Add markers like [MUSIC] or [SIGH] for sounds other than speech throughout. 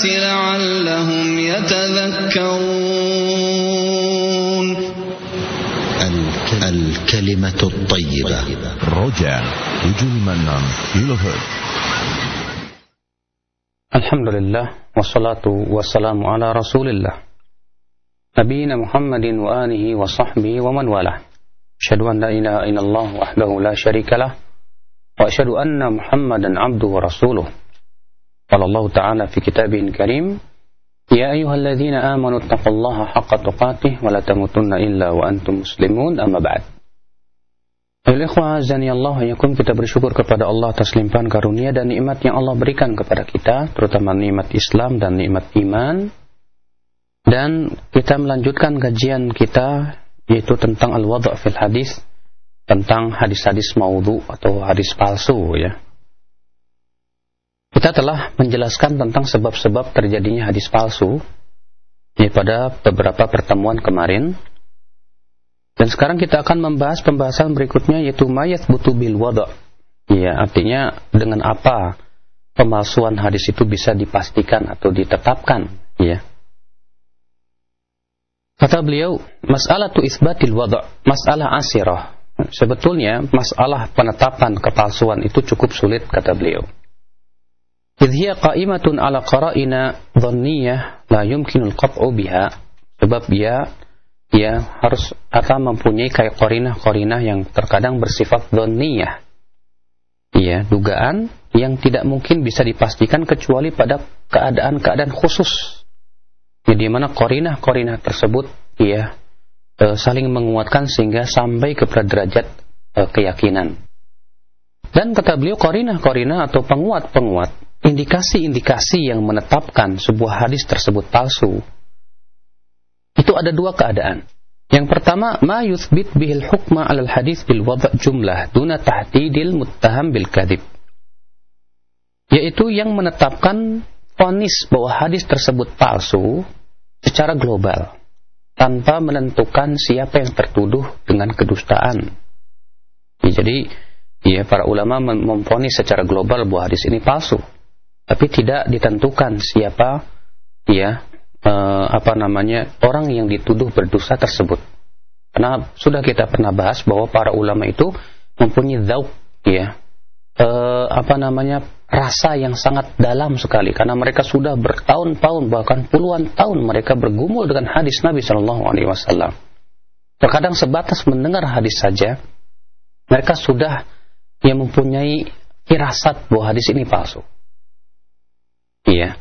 الناس لعلهم يتذكرون. الكلمة الطيبة. رجع جملا لهج الحمد لله والصلاة والسلام على رسول الله. نبينا محمد وآله وصحبه ومن والاه. أشهد أن لا إله إلا الله وحده لا شريك له وأشهد أن محمدا عبده ورسوله. Allah Ta'ala fi kitabihil karim Ya ayyuhalladzina amanu taqullaha haqqa tuqatih wa la tamutunna illa wa antum muslimun amma ba'd. Ayol ikhwah Allah yakum kita bersyukur kepada Allah atas limpahan karunia dan nikmat yang Allah berikan kepada kita, terutama nikmat Islam dan nikmat iman. Dan kita melanjutkan kajian kita yaitu tentang al-wada' fil hadis, tentang hadis-hadis maudhu atau hadis palsu ya. Kita telah menjelaskan tentang sebab-sebab terjadinya hadis palsu ya, pada beberapa pertemuan kemarin dan sekarang kita akan membahas pembahasan berikutnya yaitu mayat butuh bil wada. Ya, artinya dengan apa pemalsuan hadis itu bisa dipastikan atau ditetapkan, ya. Kata beliau, masalah tu isbatil wada, masalah asirah. Sebetulnya masalah penetapan kepalsuan itu cukup sulit kata beliau. Idh hiya qa'imatun ala qara'ina dhanniyah la yumkinul qat'u biha. Sebab dia ya harus akan mempunyai kayak korinah-korinah yang terkadang bersifat dhanniyah. Ya, dugaan yang tidak mungkin bisa dipastikan kecuali pada keadaan-keadaan khusus. Jadi mana korinah-korinah tersebut ya e, saling menguatkan sehingga sampai kepada derajat e, keyakinan. Dan kata beliau korinah-korinah atau penguat-penguat, indikasi-indikasi yang menetapkan sebuah hadis tersebut palsu, itu ada dua keadaan. Yang pertama, ma yuthbit bihil hukma alal hadis bil wada' jumlah duna tahdidil muttaham bil kadhib. Yaitu yang menetapkan vonis bahwa hadis tersebut palsu secara global tanpa menentukan siapa yang tertuduh dengan kedustaan. Ya, jadi, ya para ulama mem- memvonis secara global bahwa hadis ini palsu, tapi tidak ditentukan siapa ya eh, apa namanya orang yang dituduh berdosa tersebut. Karena sudah kita pernah bahas bahwa para ulama itu mempunyai zauk ya eh, apa namanya rasa yang sangat dalam sekali karena mereka sudah bertahun-tahun bahkan puluhan tahun mereka bergumul dengan hadis Nabi Shallallahu Alaihi Wasallam. Terkadang sebatas mendengar hadis saja mereka sudah yang mempunyai firasat bahwa hadis ini palsu. Iya.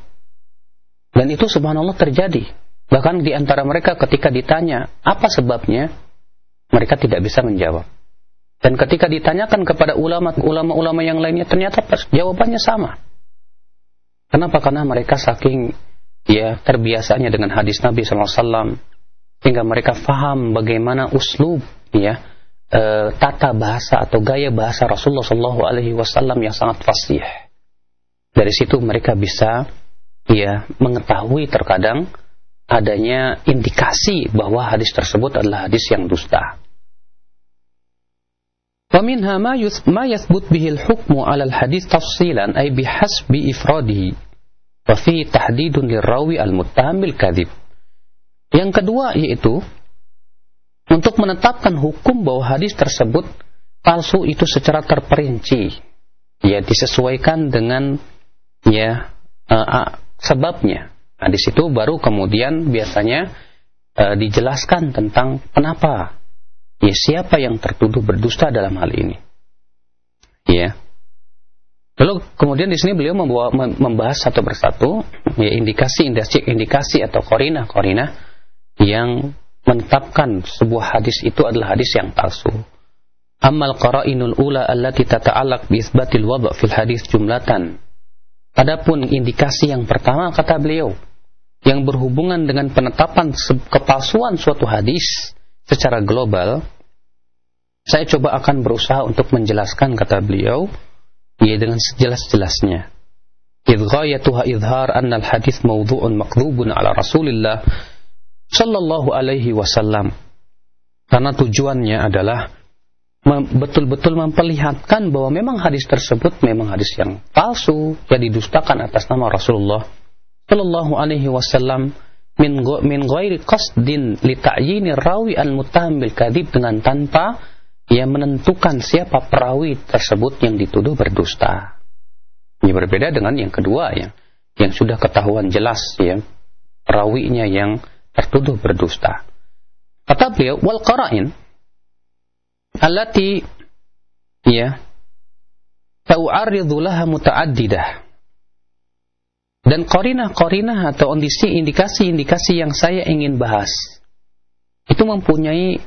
Dan itu subhanallah terjadi. Bahkan di antara mereka ketika ditanya apa sebabnya, mereka tidak bisa menjawab. Dan ketika ditanyakan kepada ulama-ulama yang lainnya, ternyata jawabannya sama. Kenapa? Karena mereka saking ya terbiasanya dengan hadis Nabi SAW, sehingga mereka faham bagaimana uslub ya e, tata bahasa atau gaya bahasa Rasulullah SAW yang sangat fasih. Dari situ mereka bisa ya mengetahui terkadang adanya indikasi bahwa hadis tersebut adalah hadis yang dusta. ومنها ما ما يثبت به الحكم على الحديث تفصيلا أي بحسب إفراده وفيه تحديد للراوي المتهم بالكذب Yang kedua yaitu untuk menetapkan hukum bahwa hadis tersebut palsu itu secara terperinci ya disesuaikan dengan ya uh, sebabnya. Nah, di situ baru kemudian biasanya uh, dijelaskan tentang kenapa ya siapa yang tertuduh berdusta dalam hal ini. Ya. Lalu kemudian di sini beliau membawa, membahas satu persatu ya indikasi indikasi atau korina korina yang menetapkan sebuah hadis itu adalah hadis yang palsu. Amal qara'inul ula allati tata'allaq bi isbatil wad' fil hadis jumlatan. Adapun indikasi yang pertama kata beliau yang berhubungan dengan penetapan kepalsuan suatu hadis secara global, saya coba akan berusaha untuk menjelaskan kata beliau ya dengan sejelas-jelasnya. Idghayatuha idhar anna al-hadis mawdu'un maqdubun ala Rasulillah sallallahu alaihi wasallam. Karena tujuannya adalah betul-betul memperlihatkan bahwa memang hadis tersebut memang hadis yang palsu yang didustakan atas nama Rasulullah Shallallahu Alaihi Wasallam min min ghairi qasdin li ta'yini rawi al muttaham bil kadhib dengan tanpa ia menentukan siapa perawi tersebut yang dituduh berdusta. Ini berbeda dengan yang kedua ya, yang sudah ketahuan jelas ya, perawinya yang tertuduh berdusta. Kata beliau, wal qara'in allati ya ta'u'arridhu laha muta'addidah. Dan korinah-korinah atau indikasi-indikasi yang saya ingin bahas itu mempunyai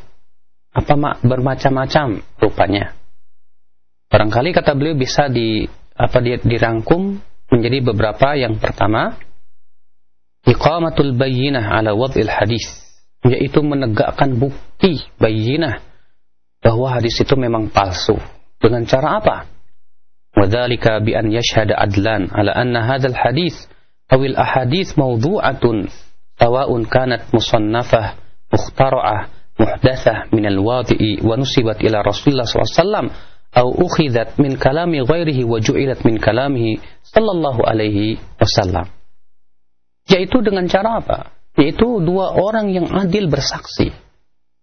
apa mak bermacam-macam rupanya. Barangkali kata beliau bisa di apa dirangkum menjadi beberapa yang pertama iqamatul bayyinah ala wad'il hadis yaitu menegakkan bukti bayyinah bahwa hadis itu memang palsu dengan cara apa wadzalika bi an yashhada adlan ala anna hadzal hadis al ahadits mawdu'atun sawa'un kanat musannafah mukhtara'ah muhdatsah min al wadi'i wa nusibat ila Rasulullah wasallam au ukhidat min kalami ghairihi wa ju'ilat min kalamihi sallallahu alaihi wasallam. Yaitu dengan cara apa? Yaitu dua orang yang adil bersaksi.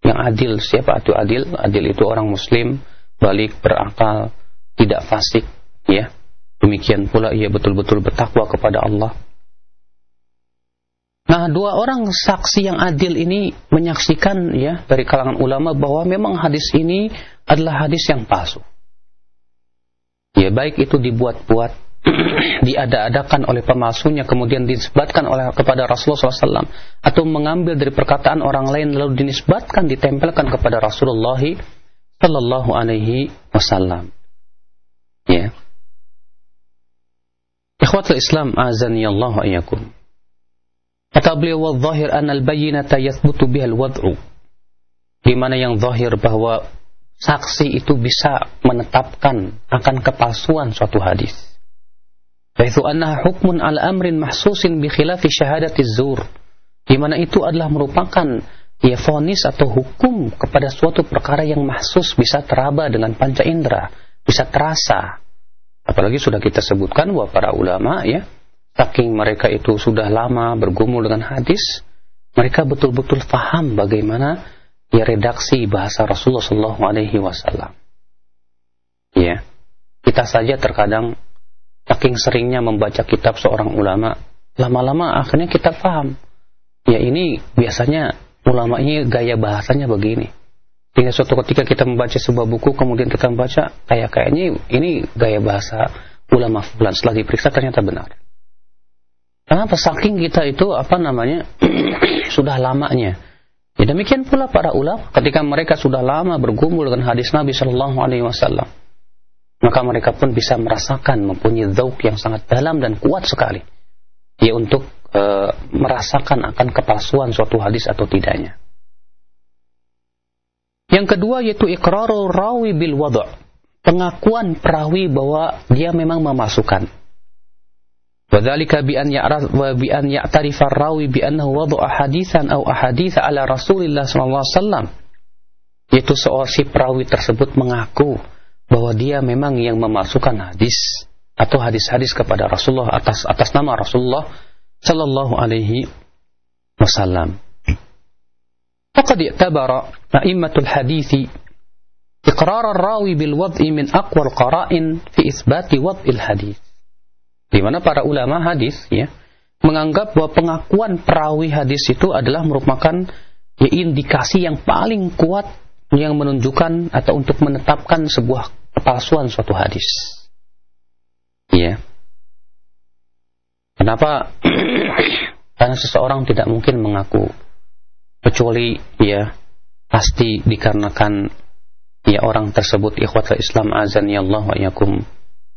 Yang adil, siapa itu adil? Adil itu orang muslim, balik, berakal, tidak fasik, ya. Demikian pula ia betul-betul bertakwa kepada Allah. Nah, dua orang saksi yang adil ini menyaksikan ya dari kalangan ulama bahwa memang hadis ini adalah hadis yang palsu. Ya baik itu dibuat-buat, diada-adakan oleh pemalsunya, kemudian dinisbatkan oleh kepada Rasulullah SAW, atau mengambil dari perkataan orang lain lalu dinisbatkan, ditempelkan kepada Rasulullah Sallallahu Alaihi Wasallam. Ya. Ikhwatul Islam azani Allah ayyakum. Kata beliau wa zahir an al-bayyinata yathbutu biha al-wad'u. Di mana yang zahir bahwa saksi itu bisa menetapkan akan kepalsuan suatu hadis. Yaitu annaha hukmun al amrin mahsusin bi khilafi syahadati zur. Di mana itu adalah merupakan ya fonis atau hukum kepada suatu perkara yang mahsus bisa teraba dengan panca indera, bisa terasa. Apalagi sudah kita sebutkan bahwa para ulama ya, saking mereka itu sudah lama bergumul dengan hadis, mereka betul-betul paham bagaimana ya redaksi bahasa Rasulullah Shallallahu Alaihi Wasallam. Ya, kita saja terkadang saking seringnya membaca kitab seorang ulama, lama-lama akhirnya kita paham. Ya ini biasanya ulama ini gaya bahasanya begini. Hingga suatu ketika kita membaca sebuah buku, kemudian kita membaca kayak kayaknya ini gaya bahasa ulama fulan. Setelah diperiksa ternyata benar. Kenapa saking kita itu apa namanya [CLEARS THROAT] sudah lamanya Ya demikian pula para ulama ketika mereka sudah lama bergumul dengan hadis Nabi Shallallahu Alaihi Wasallam, maka mereka pun bisa merasakan mempunyai zauk yang sangat dalam dan kuat sekali. Ya untuk e, merasakan akan kepalsuan suatu hadis atau tidaknya. Yang kedua yaitu iqrarul rawi bil wad' pengakuan perawi bahwa dia memang memasukkan. Wadhalika bi an ya'raf wa bi an ya'tarifa rawi bi annahu wada'a hadisan aw ahaditsa ala Rasulillah sallallahu alaihi wasallam. Yaitu seorang si perawi tersebut mengaku bahwa dia memang yang memasukkan hadis atau hadis-hadis kepada Rasulullah atas atas nama Rasulullah sallallahu alaihi wasallam. I'tabara a'immatul hadithi iqrar ar-rawi bil wad'i min aqwa al-qara'in fi isbati wad'il hadis. Di mana para ulama hadis ya menganggap bahwa pengakuan perawi hadis itu adalah merupakan ya, indikasi yang paling kuat yang menunjukkan atau untuk menetapkan sebuah kepalsuan suatu hadis. Ya. Kenapa? [CLEARS THROAT] Karena seseorang tidak mungkin mengaku kecuali ya pasti dikarenakan ya orang tersebut ikhwatul Islam azan ya Allah wa yakum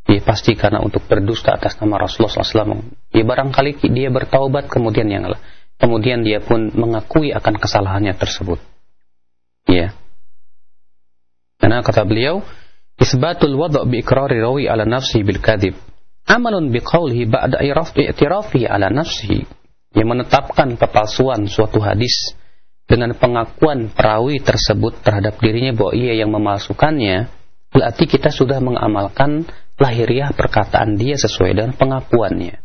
ya pasti karena untuk berdusta atas nama Rasulullah SAW ya barangkali dia bertaubat kemudian yang kemudian dia pun mengakui akan kesalahannya tersebut ya karena kata beliau isbatul wad' bi iqrari rawi ala nafsi bil kadhib amalun bi qawlihi ba'da i'tirafihi ala nafsihi yang menetapkan kepalsuan suatu hadis dengan pengakuan perawi tersebut terhadap dirinya bahwa ia yang memalsukannya, berarti kita sudah mengamalkan lahiriah perkataan dia sesuai dengan pengakuannya.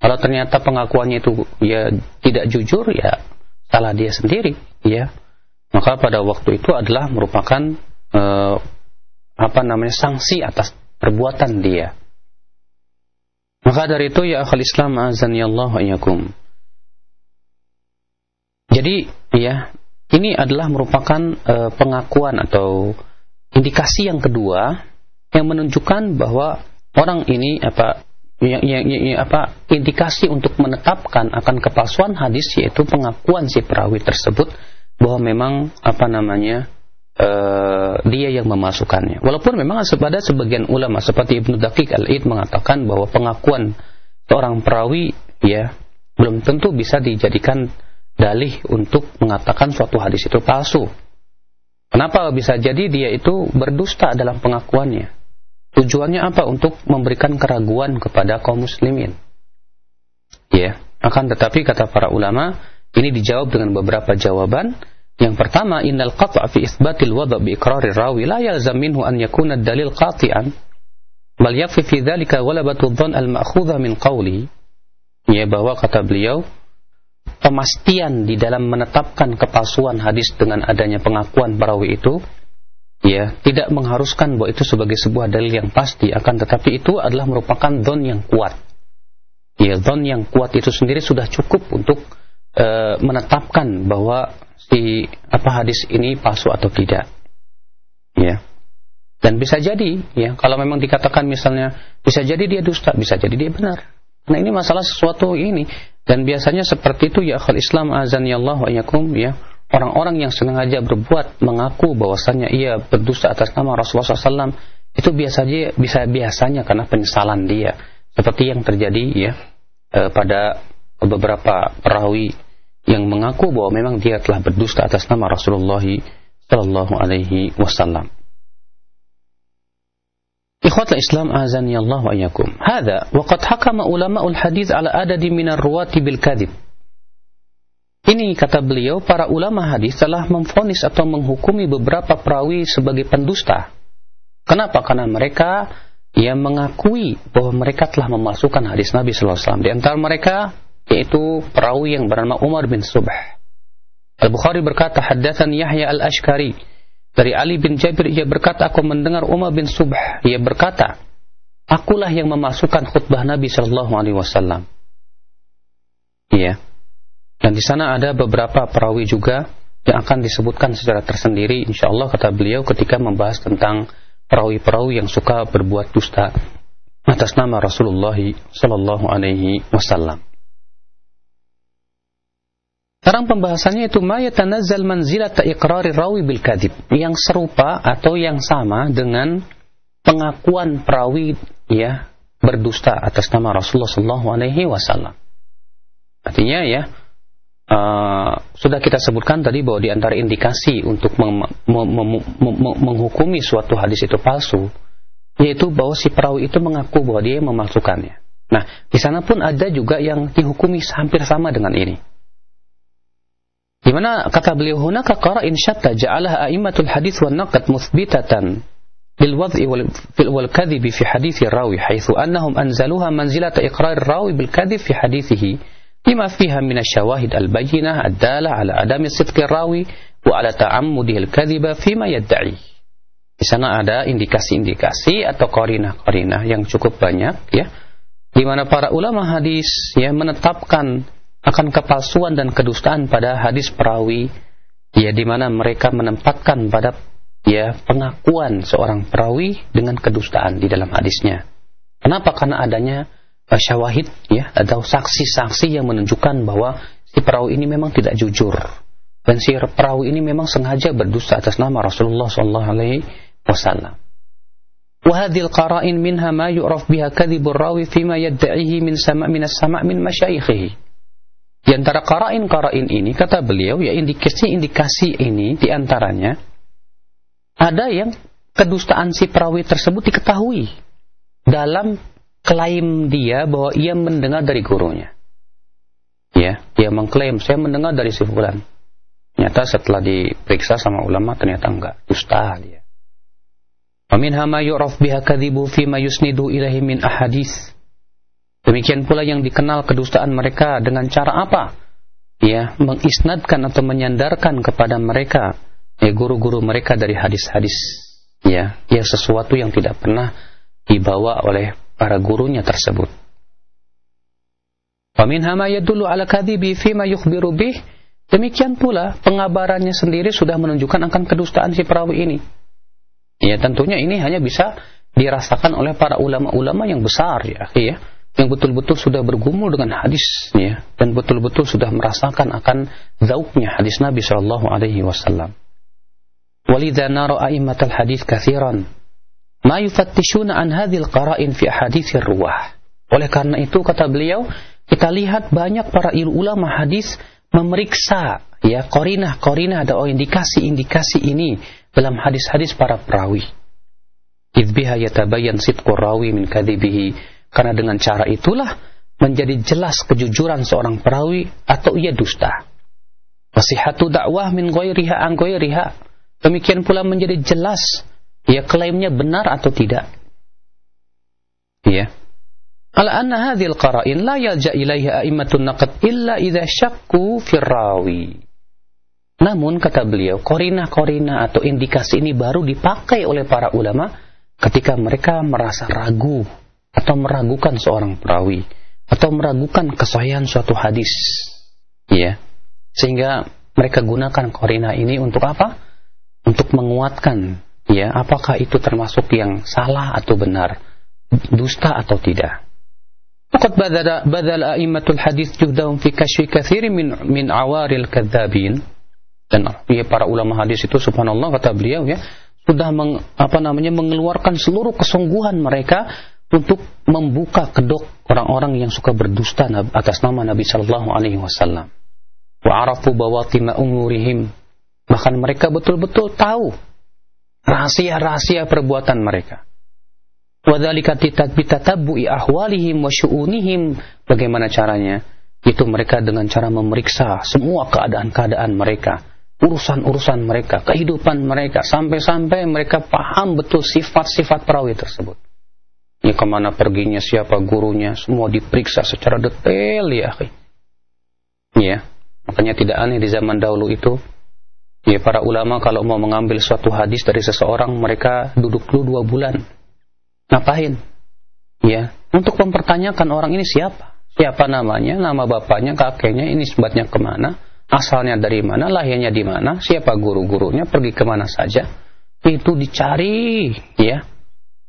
Kalau ternyata pengakuannya itu ya tidak jujur, ya salah dia sendiri, ya. Maka pada waktu itu adalah merupakan eh, apa namanya sanksi atas perbuatan dia. Maka dari itu ya akhal Islam azan ya Allah Jadi ya ini adalah merupakan uh, pengakuan atau indikasi yang kedua yang menunjukkan bahwa orang ini apa yang, yang, yang, apa indikasi untuk menetapkan akan kepalsuan hadis yaitu pengakuan si perawi tersebut bahwa memang apa namanya uh, dia yang memasukkannya. Walaupun memang ada sebagian ulama seperti Ibnu Daqiq Al-Id mengatakan bahwa pengakuan seorang perawi ya belum tentu bisa dijadikan dalih untuk mengatakan suatu hadis itu palsu. Kenapa bisa jadi dia itu berdusta dalam pengakuannya? Tujuannya apa? Untuk memberikan keraguan kepada kaum muslimin. Ya, akan tetapi kata para ulama, ini dijawab dengan beberapa jawaban. Yang pertama, innal qat'a fi isbatil wada' bi iqrari rawi la yalzam minhu an yakuna dalil qati'an. Bal yakfi fi dhalika ghalabatu dhann al-ma'khudha min qawli. Ya, bahwa kata beliau, pemastian di dalam menetapkan kepalsuan hadis dengan adanya pengakuan perawi itu ya tidak mengharuskan bahwa itu sebagai sebuah dalil yang pasti. Akan tetapi itu adalah merupakan don yang kuat. Ya don yang kuat itu sendiri sudah cukup untuk e, menetapkan bahwa si apa hadis ini palsu atau tidak. Ya. Dan bisa jadi ya kalau memang dikatakan misalnya bisa jadi dia dusta bisa jadi dia benar. Nah ini masalah sesuatu ini. Dan biasanya seperti itu ya akhul Islam azan ya Allah wa yakum ya. Orang-orang yang sengaja berbuat mengaku bahwasannya ia berdusta atas nama Rasulullah SAW itu biasanya bisa biasanya karena penyesalan dia. Seperti yang terjadi ya eh, pada beberapa perawi yang mengaku bahwa memang dia telah berdusta atas nama Rasulullah Sallallahu Alaihi Wasallam. Ikhwatul Islam azani Allah wa iyyakum. Hadza wa qad hakama ulama'ul hadis ala adadi minar ruwati bil. Ini kata beliau para ulama hadis telah memfonis atau menghukumi beberapa perawi sebagai pendusta. Kenapa? Karena mereka yang mengakui bahwa mereka telah memasukkan hadis Nabi wasallam. Di antara mereka yaitu perawi yang bernama Umar bin Subh. Al-Bukhari berkata, "Haddatsan Yahya al-Ashkari" Dari Ali bin Jabir ia berkata, aku mendengar Umar bin Subh. Ia berkata, akulah yang memasukkan khutbah Nabi Shallallahu Alaihi Wasallam. Iya. Dan di sana ada beberapa perawi juga yang akan disebutkan secara tersendiri, insya Allah kata beliau ketika membahas tentang perawi-perawi yang suka berbuat dusta atas nama Rasulullah Shallallahu Alaihi Wasallam. Sekarang pembahasannya itu ma yatanazzal manzilata iqrari rawi bil kadhib, yang serupa atau yang sama dengan pengakuan perawi ya berdusta atas nama Rasulullah sallallahu alaihi wasallam. Artinya ya uh, sudah kita sebutkan tadi bahwa di antara indikasi untuk mem mem mem menghukumi suatu hadis itu palsu yaitu bahwa si perawi itu mengaku bahwa dia memalsukannya. Nah, di sana pun ada juga yang dihukumi hampir sama dengan ini. Di mana kata beliau hunaka qara'in syatta ja'alaha a'immatul hadis wan naqd muthbitatan lil wad'i wal kadhibi fi hadithi rawi haitsu annahum anzaluha manzilata iqrar rawi bil kadhib fi hadithihi lima fiha min asyawahid al bayyinah ad-dala ala adami sidqi rawi wa ala ta'ammudihi al kadhiba fima yad'i di sana ada indikasi-indikasi atau korinah-korinah yang cukup banyak ya di mana para ulama hadis ya menetapkan akan kepalsuan dan kedustaan pada hadis perawi ya di mana mereka menempatkan pada ya pengakuan seorang perawi dengan kedustaan di dalam hadisnya. Kenapa? Karena adanya uh, syawahid ya atau saksi-saksi yang menunjukkan bahwa si perawi ini memang tidak jujur. dan si perawi ini memang sengaja berdusta atas nama Rasulullah sallallahu alaihi wasallam. وهذه القرائن منها ما يعرف بها كذب الراوي فيما يدعيه من سماء من السماء من مشايخه di antara karain-karain ini, kata beliau, ya indikasi-indikasi ini di antaranya ada yang kedustaan si perawi tersebut diketahui dalam klaim dia bahwa ia mendengar dari gurunya. Ya, dia mengklaim saya mendengar dari si fulan. Ternyata setelah diperiksa sama ulama ternyata enggak, dusta dia. Wa minha ma yu'raf biha kadhibu fi ma yusnidu ilaihi min ahadits Demikian pula yang dikenal kedustaan mereka dengan cara apa? Ya, mengisnadkan atau menyandarkan kepada mereka ya guru-guru mereka dari hadis-hadis ya, ya sesuatu yang tidak pernah dibawa oleh para gurunya tersebut. Faminha ma yadullu ala kadhibi ma yukhbiru bih. Demikian pula pengabarannya sendiri sudah menunjukkan akan kedustaan si perawi ini. Ya, tentunya ini hanya bisa dirasakan oleh para ulama-ulama yang besar ya, ya yang betul-betul sudah bergumul dengan hadis ya dan betul-betul sudah merasakan akan zauknya hadis Nabi Shallallahu alaihi wasallam. Walidha nara a'immatal hadis kathiran ma yufattishuna an hadhil qara'in fi ahaditsir ruwah. Oleh karena itu kata beliau, kita lihat banyak para ulama hadis memeriksa ya korinah-korinah atau indikasi-indikasi ini dalam hadis-hadis para perawi. Idh biha yatabayyan sidqur rawi min kadhibihi karena dengan cara itulah menjadi jelas kejujuran seorang perawi atau ia dusta. Wasihatu dakwah min ghairiha an ghairiha. Demikian pula menjadi jelas ia klaimnya benar atau tidak. Ya. Ala anna hadhil qara'in la yalja ilaiha a'immatun naqd illa idza syakku firrawi. Namun kata beliau, korina-korina atau indikasi ini baru dipakai oleh para ulama ketika mereka merasa ragu atau meragukan seorang perawi. Atau meragukan kesahihan suatu hadis. Ya. Sehingga mereka gunakan korina ini untuk apa? Untuk menguatkan ya apakah itu termasuk yang salah atau benar dusta atau tidak. Faqad badala badal a'immatul hadis juhdahum fi kashfi katsiri min min awaril kadzabin. Dan ya para ulama hadis itu subhanallah kata beliau ya sudah meng, apa namanya mengeluarkan seluruh kesungguhan mereka untuk membuka kedok orang-orang yang suka berdusta atas nama Nabi Shallallahu Alaihi Wasallam. Wa'arafu bawatima umurihim. Bahkan mereka betul-betul tahu rahasia-rahasia perbuatan mereka. Wadhalika bitatabu'i ahwalihim wa syu'unihim. Bagaimana caranya? Itu mereka dengan cara memeriksa semua keadaan-keadaan mereka. Urusan-urusan mereka, kehidupan mereka. Sampai-sampai mereka paham betul sifat-sifat perawi tersebut ya ke mana perginya, siapa gurunya, semua diperiksa secara detail ya. Ya, makanya tidak aneh di zaman dahulu itu, ya para ulama kalau mau mengambil suatu hadis dari seseorang, mereka duduk dulu dua bulan. Ngapain? Ya, untuk mempertanyakan orang ini siapa, siapa namanya, nama bapaknya, kakeknya, ini sebabnya ke mana, asalnya dari mana, lahirnya di mana, siapa guru-gurunya, pergi ke mana saja. Itu dicari, ya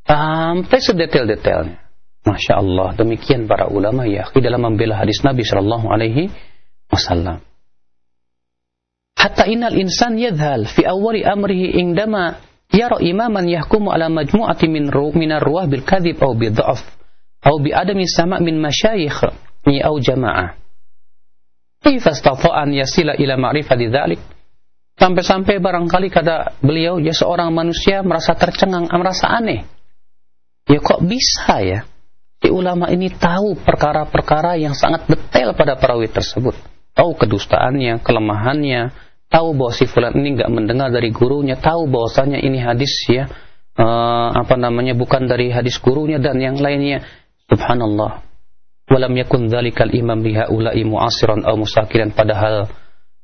sampai sedetail-detailnya. Masya Allah, demikian para ulama ya dalam membela hadis Nabi Shallallahu Alaihi Wasallam. Hatta inal insan yadhal fi awali amrihi indama yara imaman yahkumu ala majmu'ati min minar ruah bil kadhib au bi dha'af au bi adami sama' min masyayikh ni au jama'ah. Kaifa istata'a an yasila ila ma'rifati dzalik? Sampai-sampai barangkali kata beliau, ya seorang manusia merasa tercengang, merasa aneh Ya kok bisa ya? Si ulama ini tahu perkara-perkara yang sangat detail pada perawi tersebut. Tahu kedustaannya, kelemahannya, tahu bahwa si fulan ini nggak mendengar dari gurunya, tahu bahwasanya ini hadis ya uh, apa namanya bukan dari hadis gurunya dan yang lainnya. Subhanallah. Walam yakun dzalikal imam lihaula'i mu'asiran aw musakiran padahal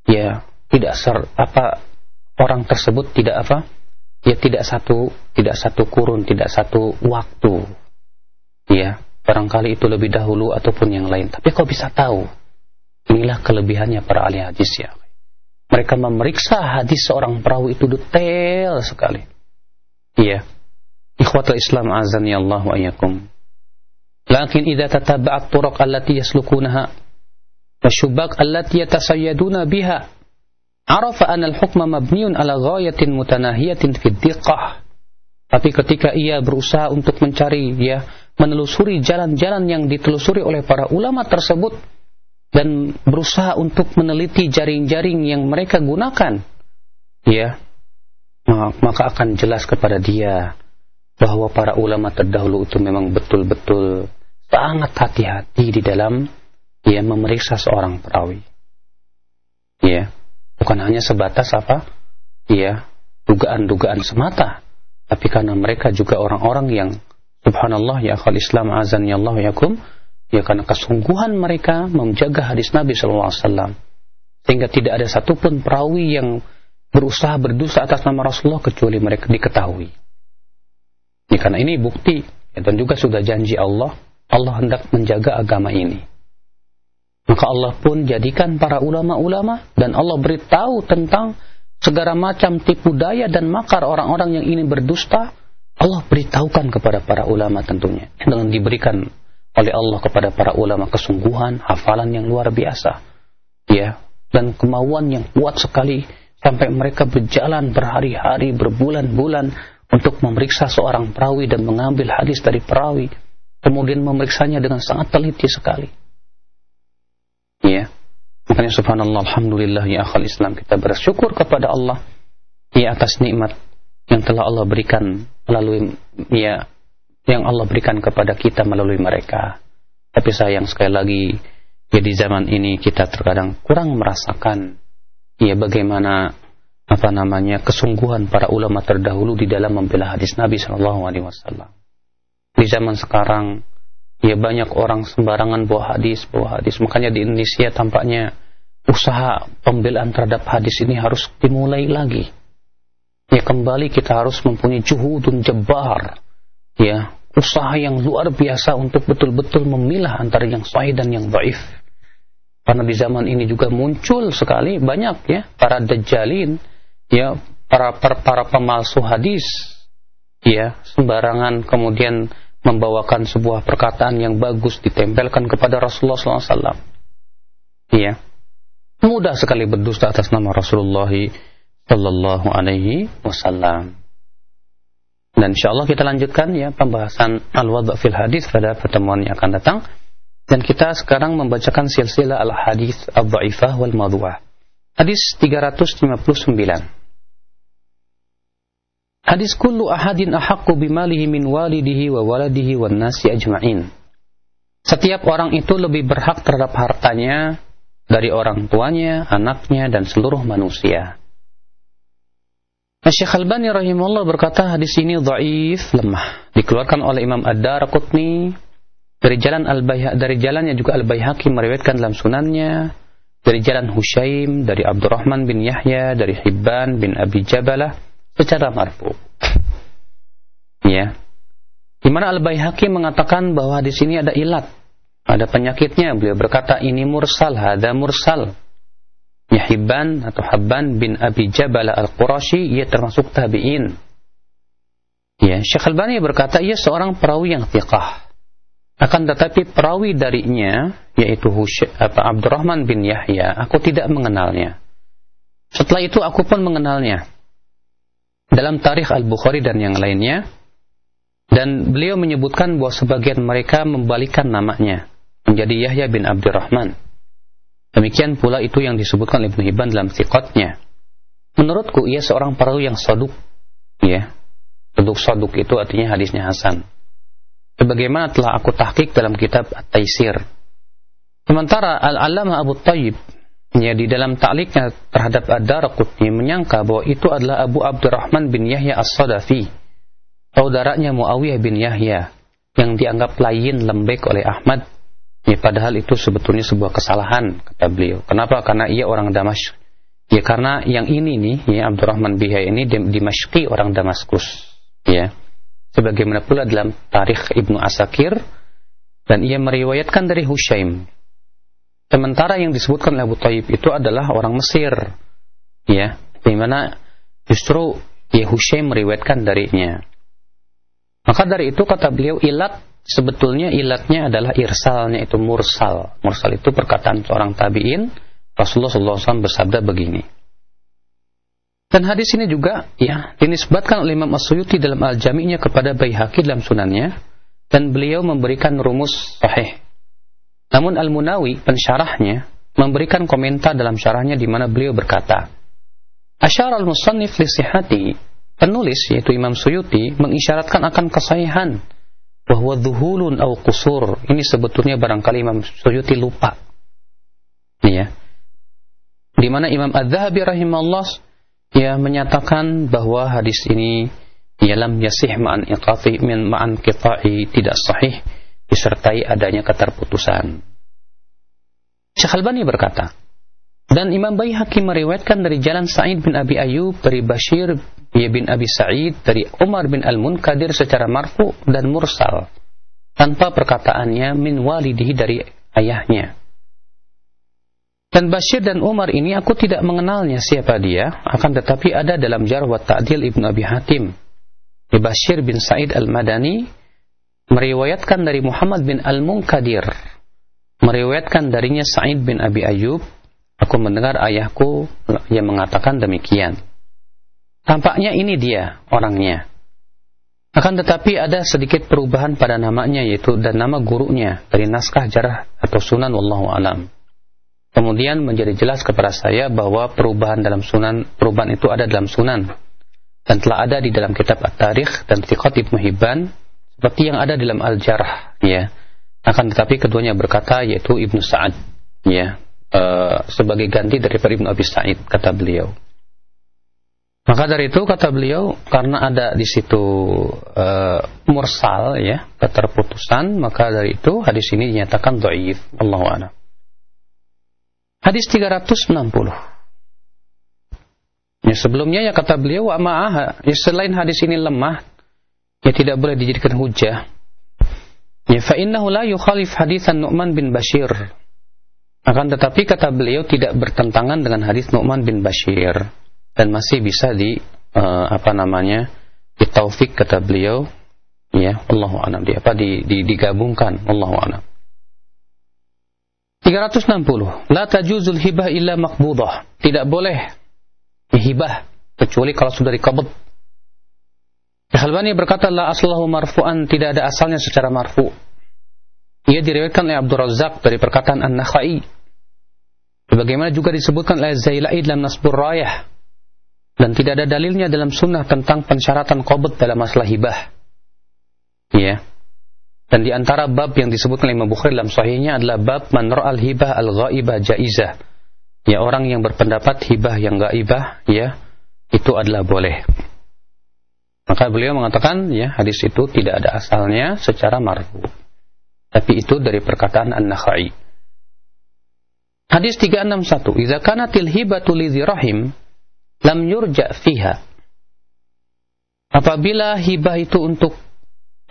ya tidak ser apa orang tersebut tidak apa ya tidak satu tidak satu kurun, tidak satu waktu. Ya, barangkali itu lebih dahulu ataupun yang lain. Tapi kau bisa tahu? Inilah kelebihannya para ahli hadis ya. Mereka memeriksa hadis seorang perawi itu detail sekali. Iya. Ikhwatul Islam azan ya Allah wa iyyakum. Lakin idza tataba'at turuq allati yaslukunaha wa syubak allati yatasayyaduna biha arafa anna al-hukma mabniun ala ghayatin mutanahiyatin fi diqqah. Tapi ketika ia berusaha untuk mencari ya menelusuri jalan-jalan yang ditelusuri oleh para ulama tersebut dan berusaha untuk meneliti jaring-jaring yang mereka gunakan ya maka akan jelas kepada dia bahwa para ulama terdahulu itu memang betul-betul sangat hati-hati di dalam ya memeriksa seorang perawi ya bukan hanya sebatas apa? Ya dugaan-dugaan semata. Tapi karena mereka juga orang-orang yang subhanallah ya akhal Islam azan ya Allah yakum ya karena kesungguhan mereka menjaga hadis Nabi SAW sehingga tidak ada satupun perawi yang berusaha berdosa atas nama Rasulullah kecuali mereka diketahui. Ya, karena ini bukti ya, dan juga sudah janji Allah Allah hendak menjaga agama ini maka Allah pun jadikan para ulama-ulama dan Allah beritahu tentang segala macam tipu daya dan makar orang-orang yang ingin berdusta, Allah beritahukan kepada para ulama tentunya. Dengan diberikan oleh Allah kepada para ulama kesungguhan, hafalan yang luar biasa. Ya, dan kemauan yang kuat sekali sampai mereka berjalan berhari-hari, berbulan-bulan untuk memeriksa seorang perawi dan mengambil hadis dari perawi, kemudian memeriksanya dengan sangat teliti sekali. Ya, Makanya subhanallah alhamdulillah ya akhal Islam kita bersyukur kepada Allah ya atas nikmat yang telah Allah berikan melalui ya yang Allah berikan kepada kita melalui mereka. Tapi sayang sekali lagi ya di zaman ini kita terkadang kurang merasakan ya bagaimana apa namanya kesungguhan para ulama terdahulu di dalam membela hadis Nabi Shallallahu Alaihi Wasallam. Di zaman sekarang ya banyak orang sembarangan bawa hadis, bawa hadis. Makanya di Indonesia tampaknya usaha pembelaan terhadap hadis ini harus dimulai lagi. Ya kembali kita harus mempunyai juhudun jebar. Ya, usaha yang luar biasa untuk betul-betul memilah antara yang sahih dan yang baif. Karena di zaman ini juga muncul sekali banyak ya para dajjalin, ya para para, para pemalsu hadis, ya sembarangan kemudian membawakan sebuah perkataan yang bagus ditempelkan kepada Rasulullah SAW. Iya. Mudah sekali berdusta atas nama Rasulullah Sallallahu Alaihi Wasallam. Dan insya Allah kita lanjutkan ya pembahasan al-wada fil hadis pada pertemuan yang akan datang. Dan kita sekarang membacakan silsilah al-hadis al-da'ifah wal madhuah. Hadis 359. Hadis kullu ahadin ahaqqu bimalihi min walidihi wa waladihi wan nasi ajma'in. Setiap orang itu lebih berhak terhadap hartanya dari orang tuanya, anaknya dan seluruh manusia. Syekh Al-Bani rahimahullah berkata hadis ini dhaif, lemah. Dikeluarkan oleh Imam Ad-Darqutni dari jalan al dari jalannya juga Al-Baihaqi meriwayatkan dalam sunannya dari jalan Hushaim dari Abdurrahman bin Yahya dari Hibban bin Abi Jabalah secara marfu. Ya. Di mana Al-Baihaqi mengatakan bahwa di sini ada ilat, ada penyakitnya. Beliau berkata ini mursal, ada mursal. Yahibban atau Habban bin Abi Jabal Al-Qurashi, ia termasuk tabi'in. Ya, Syekh Al-Bani berkata ia seorang perawi yang thiqah. Akan tetapi perawi darinya yaitu Husy, apa Abdurrahman bin Yahya, aku tidak mengenalnya. Setelah itu aku pun mengenalnya dalam tarikh Al-Bukhari dan yang lainnya dan beliau menyebutkan bahwa sebagian mereka membalikan namanya menjadi Yahya bin Abdurrahman. Demikian pula itu yang disebutkan Ibnu Hibban dalam siqatnya. Menurutku ia seorang perawi yang soduk. Ya. Soduk soduk itu artinya hadisnya Hasan. Sebagaimana telah aku tahkik dalam kitab At-Taisir. Sementara Al-Allamah Abu Tayyib ya di dalam takliknya terhadap Ad-Darqutni menyangka bahwa itu adalah Abu Abdurrahman bin Yahya As-Sadafi, saudaranya Muawiyah bin Yahya yang dianggap lain lembek oleh Ahmad. Ya, padahal itu sebetulnya sebuah kesalahan kata beliau. Kenapa? Karena ia orang Damaskus. Ya karena yang ini nih, ya Abdurrahman bin Yahya ini dimashqi orang Damaskus. Ya. Sebagaimana pula dalam tarikh Ibnu Asakir dan ia meriwayatkan dari Hushaim Sementara yang disebutkan oleh Abu Tayyib itu adalah orang Mesir. Ya, di mana justru Yehushaim meriwayatkan darinya. Maka dari itu kata beliau ilat sebetulnya ilatnya adalah irsalnya itu mursal. Mursal itu perkataan seorang tabi'in Rasulullah SAW bersabda begini. Dan hadis ini juga ya dinisbatkan oleh Imam As-Suyuti dalam Al-Jami'nya kepada Baihaqi dalam sunannya dan beliau memberikan rumus sahih. Namun Al-Munawi pensyarahnya memberikan komentar dalam syarahnya di mana beliau berkata, Asyar al-musannif li sihati, penulis yaitu Imam Suyuti mengisyaratkan akan kesahihan bahwa zuhulun au kusur ini sebetulnya barangkali Imam Suyuti lupa. Ini ya. Di mana Imam Az-Zahabi rahimahullah ya menyatakan bahwa hadis ini ialam yasih ma'an iqati min ma'an qita'i tidak sahih disertai adanya keterputusan. Syekh Albani berkata, dan Imam Baihaqi meriwayatkan dari jalan Sa'id bin Abi Ayyub dari Bashir bin Abi Sa'id dari Umar bin Al-Munkadir secara marfu dan mursal tanpa perkataannya min walidihi dari ayahnya. Dan Bashir dan Umar ini aku tidak mengenalnya siapa dia, akan tetapi ada dalam Jarh wa Ta'dil Ibnu Abi Hatim. Bashir bin Sa'id Al-Madani meriwayatkan dari Muhammad bin Al-Munkadir, meriwayatkan darinya Sa'id bin Abi Ayyub, aku mendengar ayahku yang mengatakan demikian. Tampaknya ini dia orangnya. Akan tetapi ada sedikit perubahan pada namanya yaitu dan nama gurunya dari naskah jarah atau sunan wallahu alam. Kemudian menjadi jelas kepada saya bahwa perubahan dalam sunan, perubahan itu ada dalam sunan dan telah ada di dalam kitab At-Tarikh dan Thiqat Ibnu Hibban seperti yang ada dalam Al-Jarh ya. Akan tetapi keduanya berkata yaitu Ibnu Sa'ad ya e, sebagai ganti dari Ibnu Abi Sa'id kata beliau. Maka dari itu kata beliau karena ada di situ e, mursal ya keterputusan maka dari itu hadis ini dinyatakan dhaif Allahu a'lam. Hadis 360. Ya, sebelumnya ya kata beliau wa ma'aha, ya, selain hadis ini lemah, ya tidak boleh dijadikan hujah. Ya fa innahu la yukhalif hadisan Nu'man bin Bashir. Akan tetapi kata beliau tidak bertentangan dengan hadis Nu'man bin Bashir dan masih bisa di uh, apa namanya? taufik kata beliau ya Allahu a'lam di apa di, di digabungkan Allahu a'lam 360. La tajuzul hibah illa makbudah. Tidak boleh hibah kecuali kalau sudah dikabut. Al-Albani berkata la aslahu marfu'an tidak ada asalnya secara marfu. Ia diriwayatkan oleh Abdul Razak dari perkataan An-Nakhai. Bagaimana juga disebutkan oleh Zailai dalam Nasbur Rayah. Dan tidak ada dalilnya dalam sunnah tentang pensyaratan qabut dalam masalah hibah. Ya. Dan di antara bab yang disebutkan oleh Imam Bukhari dalam sahihnya adalah bab man ra'al hibah al-ghaibah jaizah. Ya orang yang berpendapat hibah yang gaibah ya itu adalah boleh. Maka beliau mengatakan ya hadis itu tidak ada asalnya secara marfu. Tapi itu dari perkataan An-Nakhai. Hadis 361, "Idza kanatil hibatu lidzi rahim lam yurja fiha." Apabila hibah itu untuk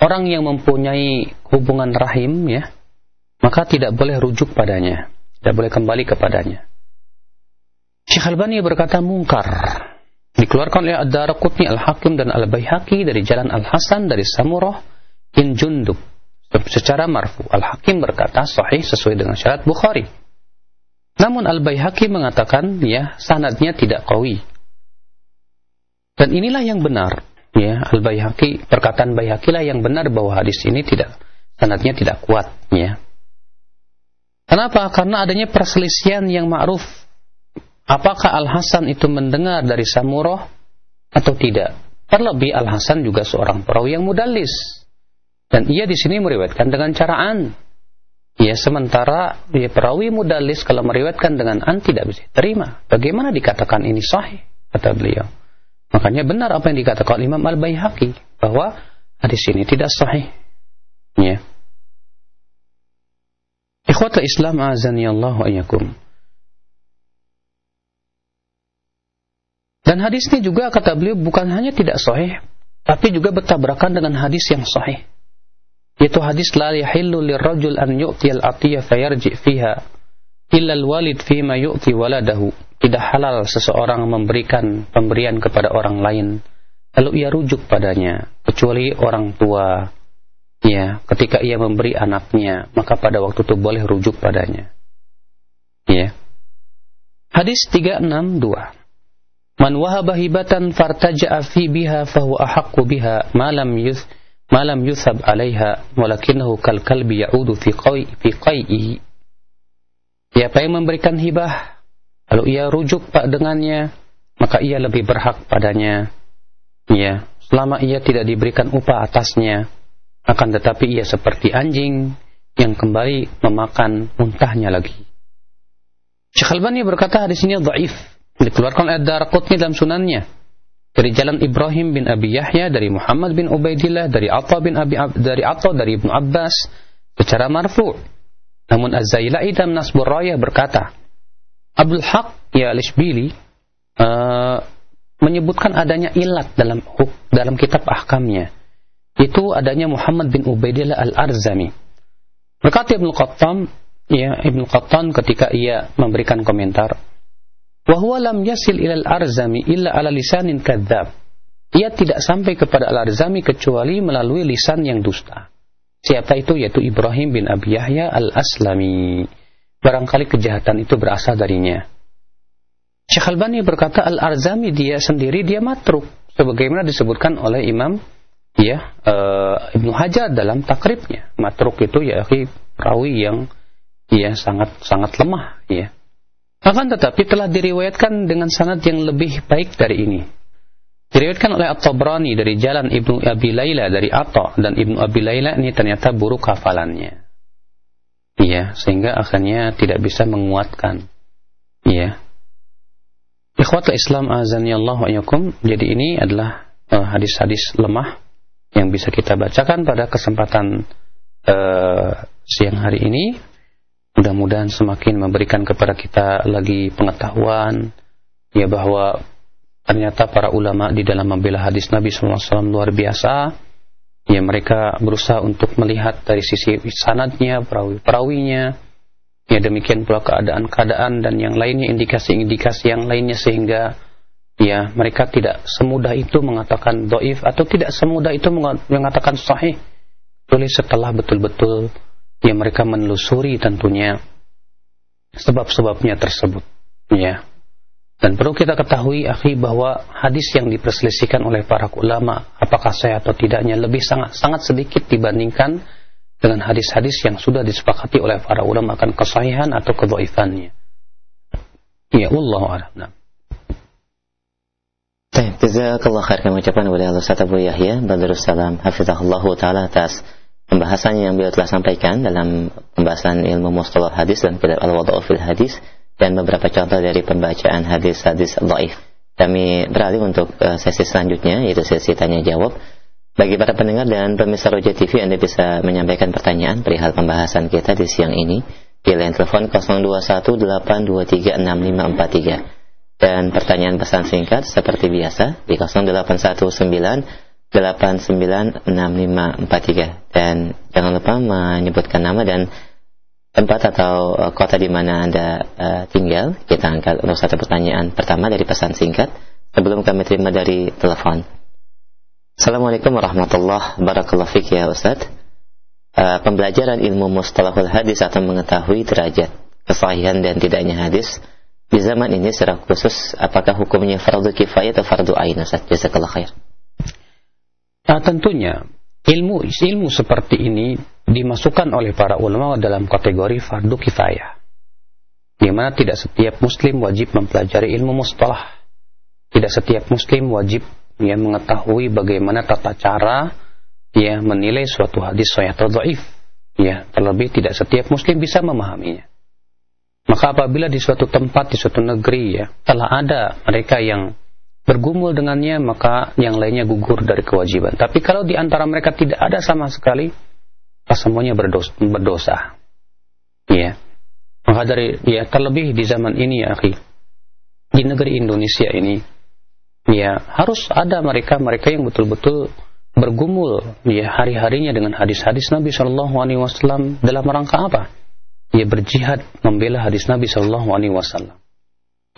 orang yang mempunyai hubungan rahim ya maka tidak boleh rujuk padanya tidak boleh kembali kepadanya Syekh Albani berkata mungkar dikeluarkan oleh Ad-Darqutni Al-Hakim dan Al-Baihaqi dari jalan Al-Hasan dari Samurah bin Jundub. Secara marfu Al-Hakim berkata sahih sesuai dengan syarat Bukhari. Namun Al-Baihaqi mengatakan ya sanadnya tidak qawi dan inilah yang benar ya al bayhaqi perkataan bayhaqi lah yang benar bahwa hadis ini tidak sanadnya tidak kuat ya. Kenapa? Karena adanya perselisihan yang ma'ruf apakah Al Hasan itu mendengar dari Samurah atau tidak? Terlebih Al Hasan juga seorang perawi yang mudallis. Dan ia di sini meriwayatkan dengan caraan. Ya sementara dia perawi mudallis kalau meriwayatkan dengan an tidak bisa terima bagaimana dikatakan ini sahih? Kata beliau. Makanya benar apa yang dikatakan Imam Al-Baihaqi bahwa hadis ini tidak sahih. Ya. Ikhwata Islam azani Allah wa Dan hadis ini juga kata beliau bukan hanya tidak sahih, tapi juga bertabrakan dengan hadis yang sahih. Yaitu hadis la yahillu lirrajul an yu'tiyal atiyah fayarji fiha illa al-walid fima yu'ti waladahu. Tidak halal seseorang memberikan pemberian kepada orang lain lalu ia rujuk padanya kecuali orang tua ya ketika ia memberi anaknya maka pada waktu itu boleh rujuk padanya. Ya. Hadis 362 Man wahaba hibatan fartaja'a fi biha fahuwa ahaqqu biha ma lam yuth ma lam yuthab 'alaiha walakinahu kal kalbi ya'udu fi qai fi qai'ihi. Siapa yang memberikan hibah lalu ia rujuk pak dengannya maka ia lebih berhak padanya. Ya, selama ia tidak diberikan upah atasnya akan tetapi ia seperti anjing yang kembali memakan muntahnya lagi. Syekh Albani berkata hadis ini dhaif dikeluarkan oleh Darqutni dalam sunannya dari jalan Ibrahim bin Abi Yahya dari Muhammad bin Ubaidillah dari Atha bin Abi dari Atha dari Ibnu Abbas secara marfu. Namun Az-Zailai dalam Nasbur Raya berkata, Abdul Haq ya Al-Ishbili uh, menyebutkan adanya ilat dalam dalam kitab ahkamnya. Itu adanya Muhammad bin Ubaidillah Al-Arzami. Berkata Ibnu Qattan, ya Ibnu Qattan ketika ia memberikan komentar, Wahwa lam yasil ilal arzami illa ala lisanin kadzab. Ia tidak sampai kepada al-arzami kecuali melalui lisan yang dusta. Siapa itu? Yaitu Ibrahim bin Abi Yahya al-Aslami. Barangkali kejahatan itu berasal darinya. Syekh Albani berkata al-arzami dia sendiri dia matruk. Sebagaimana disebutkan oleh Imam ya uh, Ibnu Hajar dalam takribnya. Matruk itu ya perawi yang ya sangat sangat lemah ya akan tetapi telah diriwayatkan dengan sanad yang lebih baik dari ini. Diriwayatkan oleh At-Tabrani dari jalan Ibnu Abi Laila dari Atta dan Ibnu Abi Laila ini ternyata buruk hafalannya. Iya, sehingga akhirnya tidak bisa menguatkan. Iya. Ikhwatul Islam azani Allah wa Jadi ini adalah eh, hadis-hadis uh, lemah yang bisa kita bacakan pada kesempatan uh, siang hari ini mudah-mudahan semakin memberikan kepada kita lagi pengetahuan ya bahwa ternyata para ulama di dalam membela hadis Nabi SAW luar biasa. Ya mereka berusaha untuk melihat dari sisi sanadnya perawi-perawinya. Ya demikian pula keadaan-keadaan dan yang lainnya indikasi-indikasi yang lainnya sehingga ya mereka tidak semudah itu mengatakan doif atau tidak semudah itu mengatakan sahih. Tulis setelah betul-betul yang mereka menelusuri tentunya sebab-sebabnya tersebut ya dan perlu kita ketahui akhi bahwa hadis yang diperselisihkan oleh para ulama apakah saya atau tidaknya lebih sangat sangat sedikit dibandingkan dengan hadis-hadis yang sudah disepakati oleh para ulama akan kesahihan atau kedhaifannya. Ya Allah a'lam. Baik, jazakallah khair kami ucapkan kepada Allah Abu Yahya Badrus Salam hafizahullah taala atas pembahasan yang beliau telah sampaikan dalam pembahasan ilmu mustalah hadis dan kitab al-wada'u fil hadis dan beberapa contoh dari pembacaan hadis-hadis dhaif. Kami beralih untuk uh, sesi selanjutnya yaitu sesi tanya jawab. Bagi para pendengar dan pemirsa Roja TV Anda bisa menyampaikan pertanyaan perihal pembahasan kita di siang ini di line telepon 0218236543 dan pertanyaan pesan singkat seperti biasa di 0819 896543 dan jangan lupa menyebutkan nama dan tempat atau uh, kota di mana Anda uh, tinggal. Kita angkat untuk satu pertanyaan pertama dari pesan singkat sebelum kami terima dari telepon. Assalamualaikum warahmatullahi wabarakatuh ya Ustaz. Uh, pembelajaran ilmu mustalahul hadis atau mengetahui derajat kesahihan dan tidaknya hadis di zaman ini secara khusus apakah hukumnya fardu kifayah atau fardu ain Ustaz? Jazakallah khair. Nah, tentunya ilmu ilmu seperti ini dimasukkan oleh para ulama dalam kategori fardu kifayah. Di mana tidak setiap muslim wajib mempelajari ilmu mustalah. Tidak setiap muslim wajib ya mengetahui bagaimana tata cara ya menilai suatu hadis sahih atau dhaif. Ya, terlebih tidak setiap muslim bisa memahaminya. Maka apabila di suatu tempat, di suatu negeri ya, telah ada mereka yang bergumul dengannya maka yang lainnya gugur dari kewajiban. Tapi kalau di antara mereka tidak ada sama sekali, semuanya berdosa. berdosa. Ya. Maka dari ya terlebih di zaman ini ya, akhi. Di negeri Indonesia ini ya harus ada mereka mereka yang betul-betul bergumul ya hari-harinya dengan hadis-hadis Nabi Shallallahu alaihi wasallam dalam rangka apa? Ya berjihad membela hadis Nabi Shallallahu alaihi wasallam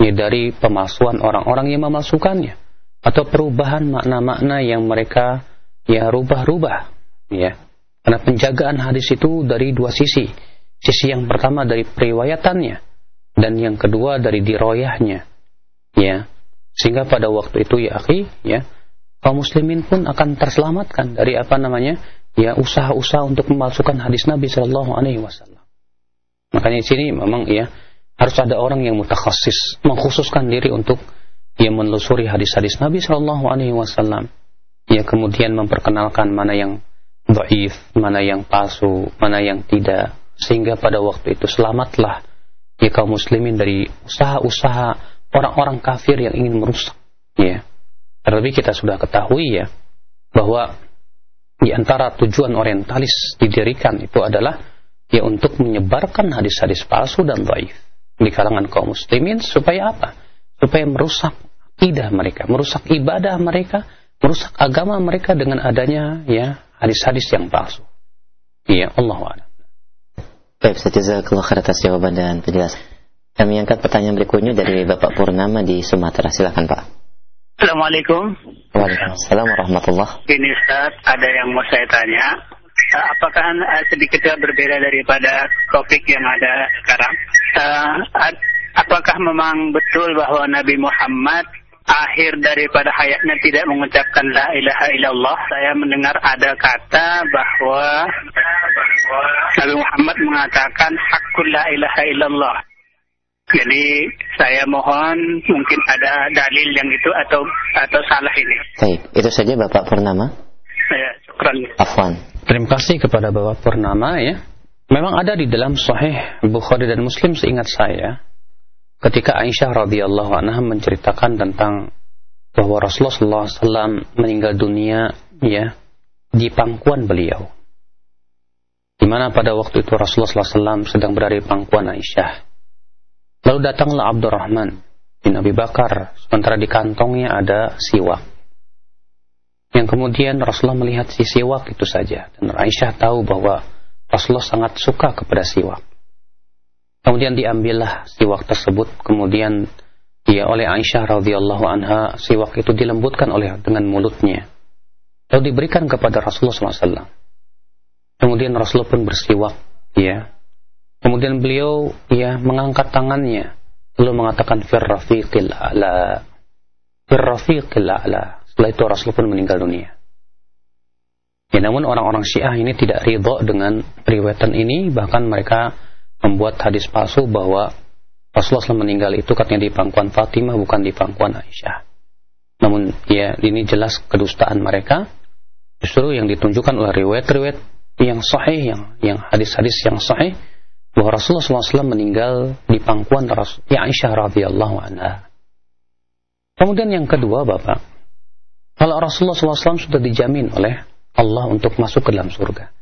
ya dari pemalsuan orang-orang yang memalsukannya atau perubahan makna-makna yang mereka ya rubah-rubah ya karena penjagaan hadis itu dari dua sisi sisi yang pertama dari periwayatannya dan yang kedua dari diroyahnya ya Sehingga pada waktu itu ya akhi, ya, kaum muslimin pun akan terselamatkan dari apa namanya? ya usaha-usaha untuk memalsukan hadis Nabi Shallallahu alaihi wasallam. Makanya di sini memang ya harus ada orang yang mutakhasis mengkhususkan diri untuk ya menelusuri hadis-hadis Nabi Shallallahu alaihi wasallam. Ya kemudian memperkenalkan mana yang dhaif, mana yang palsu, mana yang tidak. Sehingga pada waktu itu selamatlah ya kaum muslimin dari usaha-usaha orang-orang kafir yang ingin merusak ya. Terlebih kita sudah ketahui ya bahwa di antara tujuan orientalis didirikan itu adalah ya untuk menyebarkan hadis-hadis palsu dan dhaif di kalangan kaum muslimin supaya apa? Supaya merusak akidah mereka, merusak ibadah mereka, merusak agama mereka dengan adanya ya hadis-hadis yang palsu. Iya, Allah a'lam. Baik, jazakallah khair atas jawaban dan penjelasan. Kami angkat pertanyaan berikutnya dari Bapak Purnama di Sumatera. Silakan, Pak. Assalamualaikum. Waalaikumsalam warahmatullah. Ini Ustaz, ada yang mau saya tanya. Uh, apakah uh, sedikit berbeda daripada topik yang ada sekarang? Uh, apakah memang betul bahwa Nabi Muhammad akhir daripada hayatnya tidak mengucapkan la ilaha illallah? Saya mendengar ada kata bahwa Nabi Muhammad mengatakan hakul la ilaha illallah. Jadi saya mohon mungkin ada dalil yang itu atau atau salah ini. Baik, itu saja Bapak Purnama. Ya, syukran. Afwan. Terima kasih kepada Bapak Purnama ya. Memang ada di dalam Sahih Bukhari dan Muslim seingat saya ketika Aisyah radhiyallahu anha menceritakan tentang bahwa Rasulullah SAW meninggal dunia ya di pangkuan beliau. Di mana pada waktu itu Rasulullah SAW sedang berada di pangkuan Aisyah. Lalu datanglah Abdurrahman bin Abi Bakar, sementara di kantongnya ada siwak. Yang kemudian Rasulullah melihat si siwak itu saja. Dan Aisyah tahu bahwa Rasulullah sangat suka kepada siwak. Kemudian diambillah siwak tersebut, kemudian ya oleh Aisyah radhiyallahu anha siwak itu dilembutkan oleh dengan mulutnya. Lalu diberikan kepada Rasulullah SAW. Kemudian Rasulullah pun bersiwak, ya, Kemudian beliau ya mengangkat tangannya lalu mengatakan firrafiqil a'la. Firrafiqil a'la. Setelah itu Rasulullah pun meninggal dunia. Ya, namun orang-orang Syiah ini tidak ridho dengan riwayatan ini, bahkan mereka membuat hadis palsu bahwa Rasulullah SAW meninggal itu katanya di pangkuan Fatimah bukan di pangkuan Aisyah. Namun ya ini jelas kedustaan mereka. Justru yang ditunjukkan oleh riwayat-riwayat yang sahih, yang yang hadis-hadis yang sahih bahwa Rasulullah SAW meninggal di pangkuan Rasul, ya Aisyah radhiyallahu anha. Kemudian yang kedua, Bapak, kalau Rasulullah SAW sudah dijamin oleh Allah untuk masuk ke dalam surga.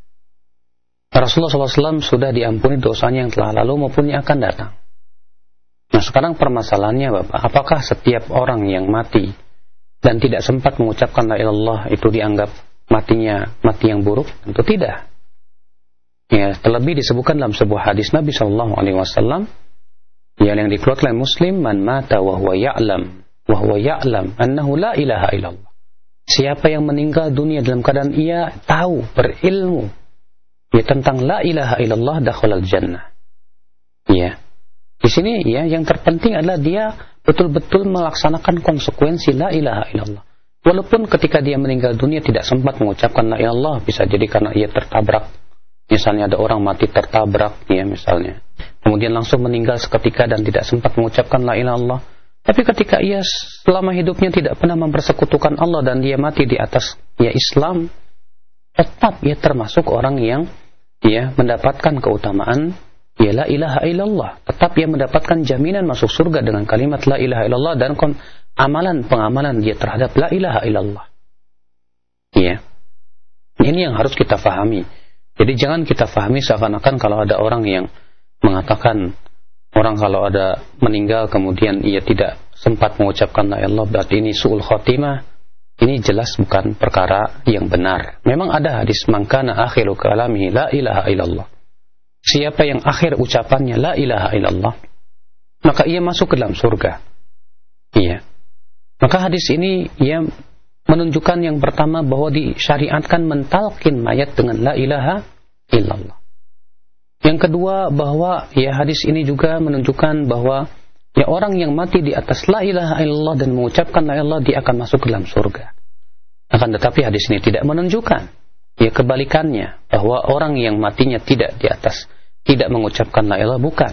Rasulullah SAW sudah diampuni dosanya yang telah lalu maupun yang akan datang. Nah sekarang permasalahannya Bapak, apakah setiap orang yang mati dan tidak sempat mengucapkan la ilallah itu dianggap matinya mati yang buruk? Tentu tidak. Ya, terlebih disebutkan dalam sebuah hadis Nabi Shallallahu Alaihi Wasallam yang yang dikeluarkan Muslim, man mata wa huwa ya'lam wa huwa ya'lam annahu la ilaha illallah. Siapa yang meninggal dunia dalam keadaan ia tahu berilmu ya tentang la ilaha illallah dakhalal jannah. Ya. Di sini ya yang terpenting adalah dia betul-betul melaksanakan konsekuensi la ilaha illallah. Walaupun ketika dia meninggal dunia tidak sempat mengucapkan la ilaha bisa jadi karena ia tertabrak Misalnya ada orang mati tertabrak, ya misalnya. Kemudian langsung meninggal seketika dan tidak sempat mengucapkan la ilaha Allah. Tapi ketika ia selama hidupnya tidak pernah mempersekutukan Allah dan dia mati di atas ya Islam, tetap ia termasuk orang yang ya mendapatkan keutamaan ya la ilaha illallah. Tetap ia mendapatkan jaminan masuk surga dengan kalimat la ilaha illallah dan amalan pengamalan dia terhadap la ilaha illallah. Ya. Ini yang harus kita fahami. Jadi jangan kita fahami seakan-akan kalau ada orang yang mengatakan orang kalau ada meninggal kemudian ia tidak sempat mengucapkan la Allah berarti ini suul khotimah ini jelas bukan perkara yang benar. Memang ada hadis mangkana akhiru kalami la ilaha illallah. Siapa yang akhir ucapannya la ilaha illallah, maka ia masuk ke dalam surga. Iya. Maka hadis ini ia menunjukkan yang pertama bahwa disyariatkan mentalkin mayat dengan la ilaha illallah. Yang kedua bahwa ya hadis ini juga menunjukkan bahwa ya orang yang mati di atas la ilaha illallah dan mengucapkan la ilaha dia akan masuk ke dalam surga. Akan tetapi hadis ini tidak menunjukkan ya kebalikannya bahwa orang yang matinya tidak di atas tidak mengucapkan la ilaha bukan.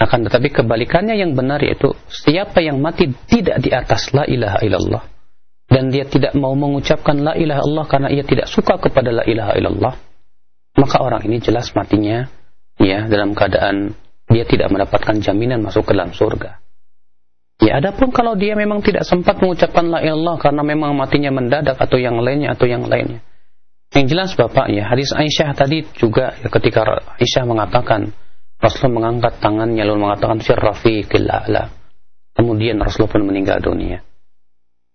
Akan tetapi kebalikannya yang benar yaitu siapa yang mati tidak di atas la ilaha illallah dan dia tidak mau mengucapkan la ilaha illallah karena ia tidak suka kepada la ilaha illallah maka orang ini jelas matinya ya dalam keadaan dia tidak mendapatkan jaminan masuk ke dalam surga. Ya, adapun kalau dia memang tidak sempat mengucapkan la ilallah karena memang matinya mendadak atau yang lainnya atau yang lainnya. Yang jelas Bapak ya, hadis Aisyah tadi juga ya, ketika Aisyah mengatakan Rasulullah mengangkat tangannya lalu mengatakan syarrafiqil a'la. Kemudian Rasulullah pun meninggal dunia.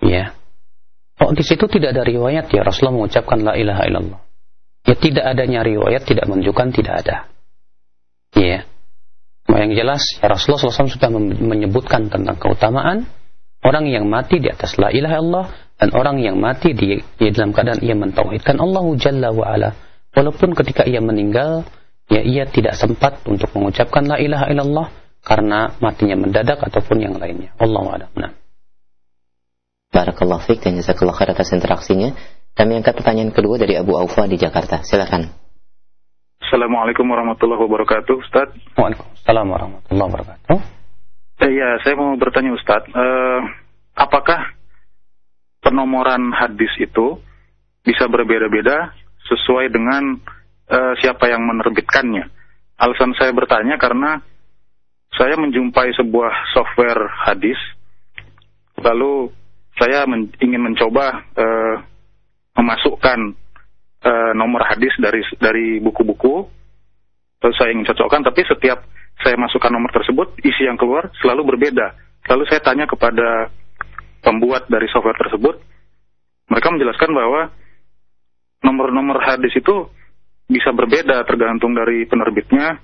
Ya. Oh, di situ tidak ada riwayat ya Rasulullah mengucapkan la ilaha illallah. Ya tidak adanya riwayat tidak menunjukkan tidak ada. Ya. Yang jelas ya Rasulullah SAW sudah menyebutkan tentang keutamaan orang yang mati di atas la ilaha illallah dan orang yang mati di, dalam keadaan ia mentauhidkan Allah Jalla wa ala. Walaupun ketika ia meninggal, ya ia tidak sempat untuk mengucapkan la ilaha illallah karena matinya mendadak ataupun yang lainnya. Allah a'lam. Nah. Barakallahu fiik dan jazakallahu khair atas interaksinya. Kami angkat pertanyaan kedua dari Abu Aufa di Jakarta. Silakan. Assalamualaikum warahmatullahi wabarakatuh, Ustaz. Waalaikumsalam warahmatullahi wabarakatuh. Iya, saya mau bertanya Ustaz, uh, apakah penomoran hadis itu bisa berbeda-beda sesuai dengan uh, siapa yang menerbitkannya? Alasan saya bertanya karena saya menjumpai sebuah software hadis, lalu saya men ingin mencoba uh, memasukkan uh, nomor hadis dari dari buku-buku saya ingin cocokkan tapi setiap saya masukkan nomor tersebut isi yang keluar selalu berbeda lalu saya tanya kepada pembuat dari software tersebut mereka menjelaskan bahwa nomor-nomor hadis itu bisa berbeda tergantung dari penerbitnya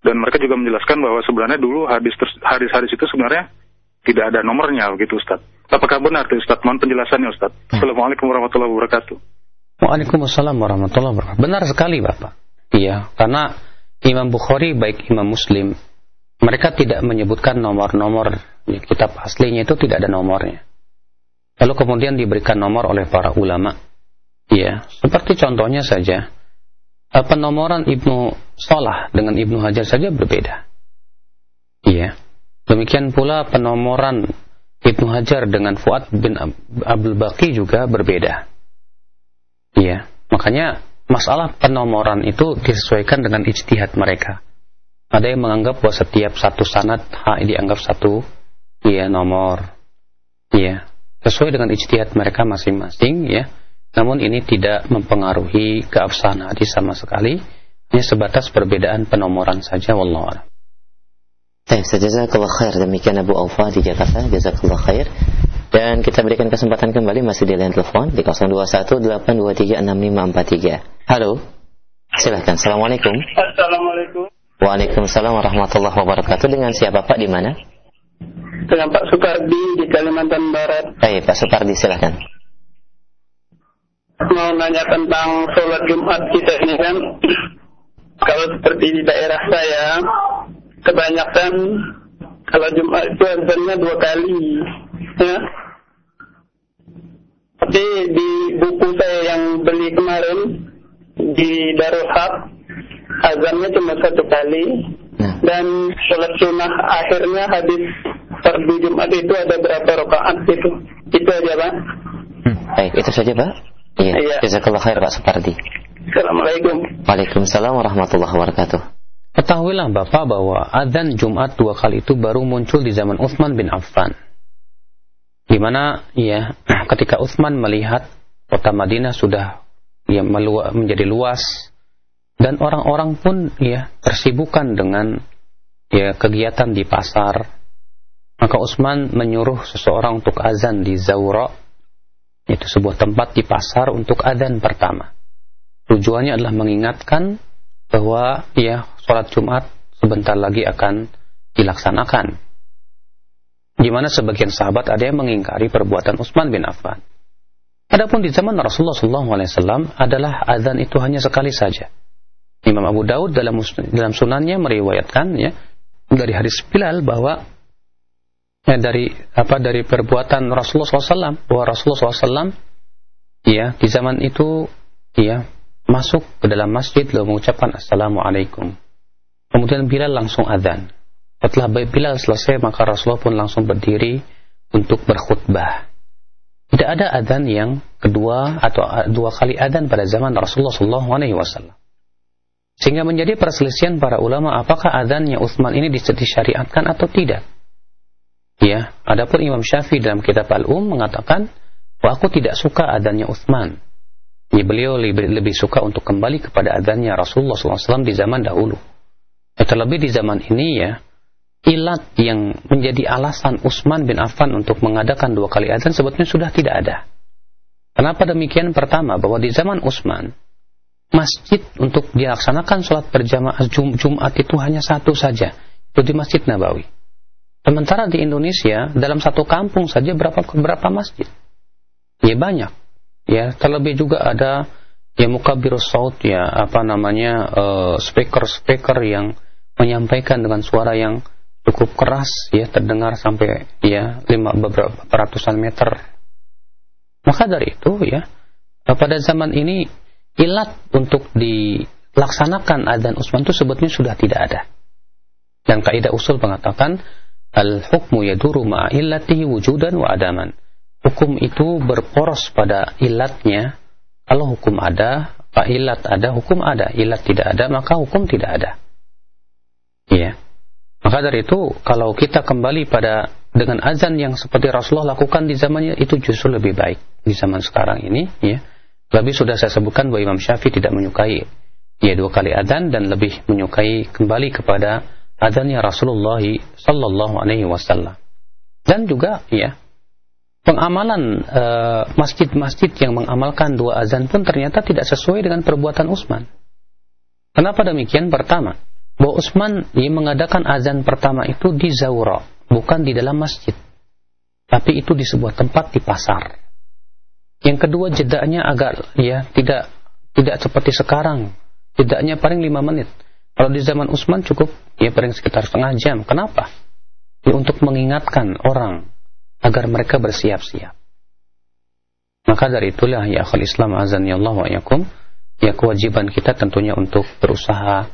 dan mereka juga menjelaskan bahwa sebenarnya dulu hadis hadis-hadis itu sebenarnya tidak ada nomornya begitu Ustaz. Apakah benar itu Ustaz? Mohon penjelasannya Ustaz. Hmm. Assalamualaikum warahmatullahi wabarakatuh. Waalaikumsalam warahmatullahi wabarakatuh. Benar sekali Bapak. Iya, karena Imam Bukhari baik Imam Muslim mereka tidak menyebutkan nomor-nomor kitab aslinya itu tidak ada nomornya. Lalu kemudian diberikan nomor oleh para ulama. Iya, seperti contohnya saja penomoran Ibnu Salah dengan Ibnu Hajar saja berbeda. Iya. Demikian pula penomoran Ibnu Hajar dengan Fuad bin Abdul Baqi juga berbeda. Iya, makanya masalah penomoran itu disesuaikan dengan ijtihad mereka. Ada yang menganggap bahwa setiap satu sanad H dianggap satu iya nomor. Iya, sesuai dengan ijtihad mereka masing-masing ya. Namun ini tidak mempengaruhi keabsahan hadis sama sekali. Hanya sebatas perbedaan penomoran saja wallahu a'lam. Baik, jazakallah khair. Demikian Abu Aufa di Jakarta. Jazakallah khair. Dan kita berikan kesempatan kembali masih di line telepon di 0218236543. Halo. Silahkan. Assalamualaikum. Assalamualaikum. Waalaikumsalam warahmatullahi wabarakatuh. Dengan siapa Pak di mana? Dengan Pak Supardi di Kalimantan Barat. Baik, Pak Supardi silahkan. Mau nanya tentang sholat Jumat kita ini kan, [CLEARS THROAT] kalau seperti di daerah saya, kebanyakan kalau Jumat itu azannya dua kali ya tapi di buku saya yang beli kemarin di Darul Haq azannya cuma satu kali. Nah. dan sholat sunnah akhirnya habis fardu Jumat itu ada berapa rakaat itu? Itu aja pak. Hmm, baik itu saja pak. Iya, iya. jazakallah khair pak Supardi. Assalamualaikum. Waalaikumsalam warahmatullahi wabarakatuh. Ketahuilah Bapak bahwa adzan Jumat dua kali itu baru muncul di zaman Utsman bin Affan. Di mana ya [CLEARS THROAT] ketika Utsman melihat kota Madinah sudah ya menjadi luas dan orang-orang pun ya tersibukkan dengan ya kegiatan di pasar. Maka Utsman menyuruh seseorang untuk azan di Zawra itu sebuah tempat di pasar untuk adzan pertama. Tujuannya adalah mengingatkan bahwa ya sholat Jumat sebentar lagi akan dilaksanakan. Di mana sebagian sahabat ada yang mengingkari perbuatan Utsman bin Affan. Adapun di zaman Rasulullah SAW adalah azan itu hanya sekali saja. Imam Abu Daud dalam dalam sunannya meriwayatkan ya dari hadis Bilal bahwa ya, dari apa dari perbuatan Rasulullah SAW bahwa Rasulullah SAW ya di zaman itu ya masuk ke dalam masjid lalu mengucapkan assalamualaikum kemudian Bilal langsung adzan setelah Bilal selesai maka Rasulullah pun langsung berdiri untuk berkhutbah tidak ada adzan yang kedua atau dua kali adzan pada zaman Rasulullah SAW sehingga menjadi perselisihan para ulama apakah adzannya Utsman ini disyariatkan atau tidak Ya, adapun Imam Syafi'i dalam kitab Al-Um mengatakan bahwa aku tidak suka adanya Utsman. Ya, beliau lebih, lebih suka untuk kembali kepada adanya Rasulullah SAW di zaman dahulu. Ya, terlebih di zaman ini ya, ilat yang menjadi alasan Utsman bin Affan untuk mengadakan dua kali adzan sebetulnya sudah tidak ada. Kenapa demikian? Pertama, bahwa di zaman Utsman, masjid untuk dilaksanakan sholat berjamaah Jum Jumat itu hanya satu saja, itu di Masjid Nabawi. Sementara di Indonesia dalam satu kampung saja berapa berapa masjid? Ya banyak. Ya, terlebih juga ada ya mukabirus saut ya apa namanya uh, speaker-speaker yang menyampaikan dengan suara yang cukup keras ya terdengar sampai ya lima beberapa ratusan meter. Maka dari itu ya pada zaman ini ilat untuk dilaksanakan adzan Utsman itu sebetulnya sudah tidak ada. Dan kaidah usul mengatakan Al-hukmu yaduru ma'illatihi wujudan wa adaman. Hukum itu berporos pada ilatnya. Kalau hukum ada, pak ilat ada, hukum ada. Ilat tidak ada, maka hukum tidak ada. Iya. Maka dari itu, kalau kita kembali pada dengan azan yang seperti Rasulullah lakukan di zamannya, itu justru lebih baik di zaman sekarang ini. Ya. Lebih sudah saya sebutkan bahwa Imam Syafi'i tidak menyukai ya dua kali azan dan lebih menyukai kembali kepada adanya Rasulullah sallallahu alaihi wasallam. Dan juga ya pengamalan eh, masjid-masjid yang mengamalkan dua azan pun ternyata tidak sesuai dengan perbuatan Utsman. Kenapa demikian? Pertama, bahwa Utsman ia mengadakan azan pertama itu di Zawra, bukan di dalam masjid. Tapi itu di sebuah tempat di pasar. Yang kedua jedanya agak ya tidak tidak seperti sekarang. Jedanya paling lima menit. Kalau di zaman Utsman cukup ya paling sekitar setengah jam. Kenapa? Ya, untuk mengingatkan orang agar mereka bersiap-siap. Maka dari itulah ya akhul Islam azan ya Allah wa yakum, ya kewajiban kita tentunya untuk berusaha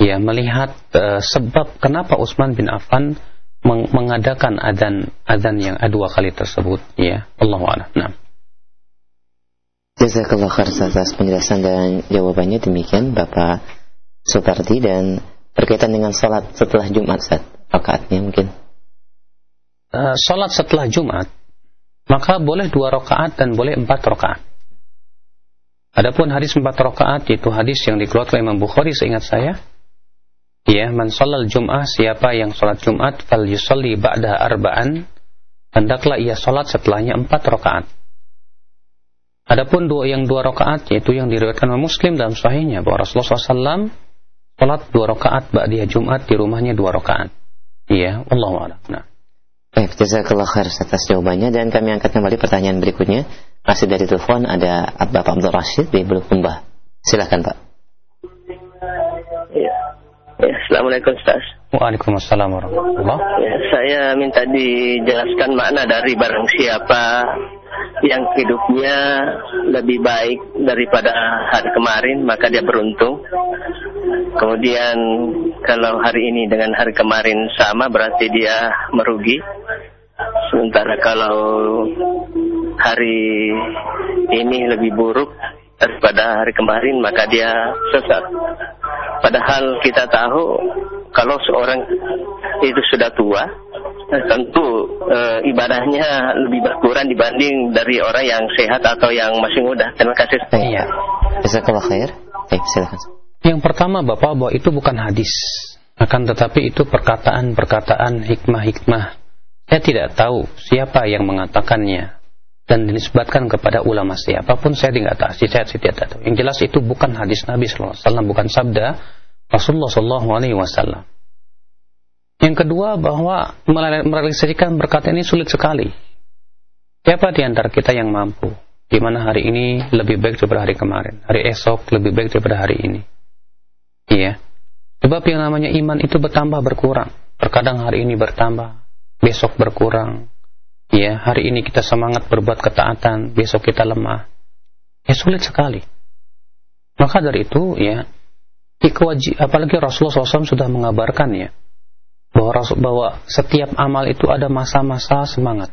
ya melihat uh, sebab kenapa Utsman bin Affan meng mengadakan adzan adzan yang dua kali tersebut. Ya Allah a'lam. Nah. Jazakallah khair atas penjelasan dan jawabannya. Demikian Bapak Supardi dan berkaitan dengan sholat setelah Jumat saat rakaatnya mungkin. Uh, sholat setelah Jumat maka boleh dua rakaat dan boleh empat rakaat. Adapun hadis empat rakaat itu hadis yang dikeluarkan Imam Bukhari seingat saya ya man sholal jum'ah siapa yang sholat Jumat fal yusalli ba'da arba'an hendaklah ia sholat setelahnya empat rakaat Adapun dua yang dua rakaat yaitu yang diriwayatkan oleh Muslim dalam sahihnya bahwa Rasulullah SAW Salat dua rakaat ba'diyah Jumat di rumahnya dua rakaat. Iya, Allah a'lam. Nah. Baik, jazakallah khair atas jawabannya dan kami angkat kembali pertanyaan berikutnya. Masih dari telepon ada Bapak Abdul Rashid di Bulukumba. Silakan Pak. Ya. Assalamualaikum Ustaz. Waalaikumsalam warahmatullahi ya, Saya minta dijelaskan makna dari barang siapa yang hidupnya lebih baik daripada hari kemarin maka dia beruntung kemudian kalau hari ini dengan hari kemarin sama berarti dia merugi sementara kalau hari ini lebih buruk daripada hari kemarin maka dia sesat padahal kita tahu kalau seorang itu sudah tua tentu e, ibadahnya lebih berkurang dibanding dari orang yang sehat atau yang masih muda. Terima kasih. Iya. Jazakallah khair. Baik, silakan. Yang pertama Bapak bahwa itu bukan hadis. Akan tetapi itu perkataan-perkataan hikmah-hikmah. Saya tidak tahu siapa yang mengatakannya dan dinisbatkan kepada ulama siapa pun saya tidak tahu. Saya tidak tahu. Yang jelas itu bukan hadis Nabi SAW, bukan sabda Rasulullah SAW. Yang kedua bahwa merealisasikan berkat ini sulit sekali. Siapa di antara kita yang mampu? Di mana hari ini lebih baik daripada hari kemarin, hari esok lebih baik daripada hari ini. Iya. Sebab yang namanya iman itu bertambah berkurang. Terkadang hari ini bertambah, besok berkurang. Ya, hari ini kita semangat berbuat ketaatan, besok kita lemah. Ya sulit sekali. Maka dari itu ya, apalagi Rasulullah SAW sudah mengabarkan ya, bahwa, Rasul, bahwa setiap amal itu ada masa-masa semangat.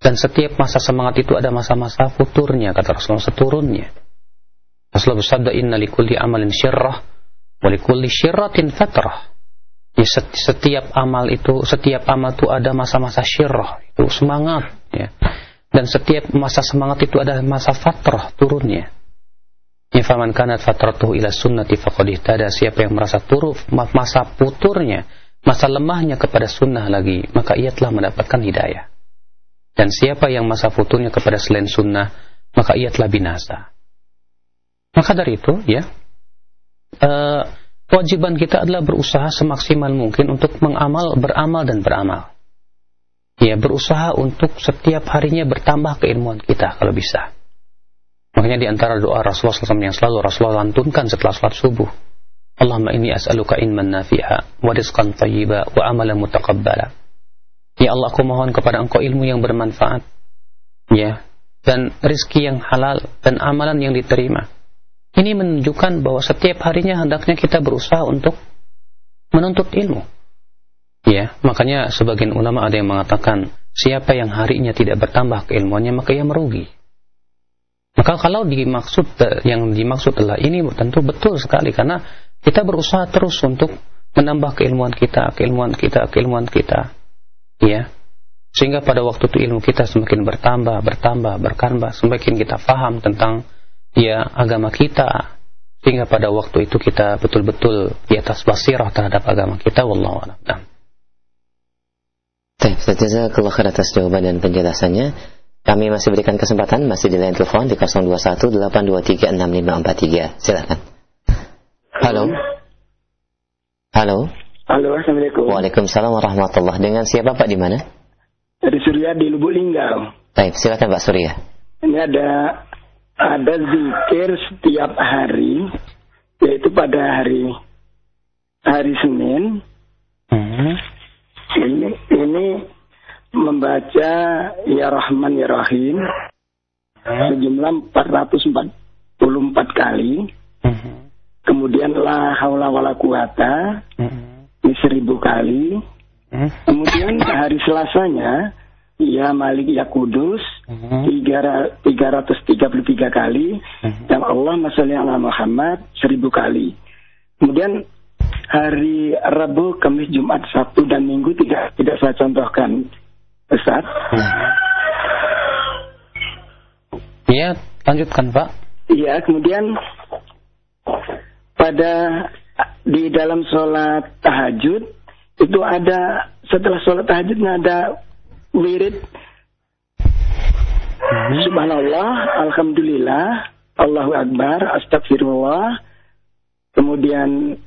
Dan setiap masa semangat itu ada masa-masa futurnya, kata Rasulullah, seturunnya. Rasulullah bersabda, Inna likulli amalin syirrah, wa likulli syirratin fatrah. Ya, setiap amal itu, setiap amal itu ada masa-masa syirrah, itu semangat. Ya. Dan setiap masa semangat itu ada masa fatrah, turunnya. Ya faman kanat fatratuhu ila sunnati faqad ihtada. Siapa yang merasa turun masa puturnya, masa lemahnya kepada sunnah lagi, maka ia telah mendapatkan hidayah. Dan siapa yang masa futurnya kepada selain sunnah, maka ia telah binasa. Maka dari itu, ya, uh, kewajiban kita adalah berusaha semaksimal mungkin untuk mengamal, beramal dan beramal. Ya, berusaha untuk setiap harinya bertambah keilmuan kita kalau bisa. Makanya di antara doa Rasulullah SAW yang selalu Rasulullah lantunkan setelah salat subuh. Allahumma inni as'aluka ilman nafi'a wa rizqan tayyiba wa amalan mutaqabbala. Ya Allah, aku mohon kepada Engkau ilmu yang bermanfaat. Ya, dan rizki yang halal dan amalan yang diterima. Ini menunjukkan bahwa setiap harinya hendaknya kita berusaha untuk menuntut ilmu. Ya, makanya sebagian ulama ada yang mengatakan, siapa yang harinya tidak bertambah keilmuannya maka ia merugi. Maka kalau dimaksud yang dimaksud adalah ini tentu betul sekali karena kita berusaha terus untuk menambah keilmuan kita, keilmuan kita, keilmuan kita. Ya. Sehingga pada waktu itu ilmu kita semakin bertambah, bertambah, berkambah, semakin kita faham tentang ya agama kita. Sehingga pada waktu itu kita betul-betul di atas basirah terhadap agama kita wallahu a'lam. Baik, Ustaz Jazakallah khair atas jawaban dan penjelasannya. Kami masih berikan kesempatan masih di line telepon di 0218236543. Silakan. Halo. Halo. Halo, Assalamualaikum. Waalaikumsalam warahmatullah. Dengan siapa Pak di mana? Dari Surya di Lubuk Linggau. Baik, silakan Pak Surya. Ini ada ada zikir setiap hari yaitu pada hari hari Senin. Hmm. Ini ini membaca Ya Rahman Ya Rahim sejumlah 444 kali. Kemudian La Haula Wala Quwata ini seribu kali. Kemudian hari Selasanya Ya Malik Ya Kudus tiga 333 kali dan Allah Masalli ala Muhammad seribu kali. Kemudian hari Rabu, Kamis, Jumat, Sabtu dan Minggu tidak tidak saya contohkan Ustaz. Iya, lanjutkan Pak. Iya, kemudian pada di dalam sholat tahajud itu ada setelah sholat tahajudnya ada wirid hmm. Subhanallah, Alhamdulillah, Allahu Akbar, Astagfirullah, kemudian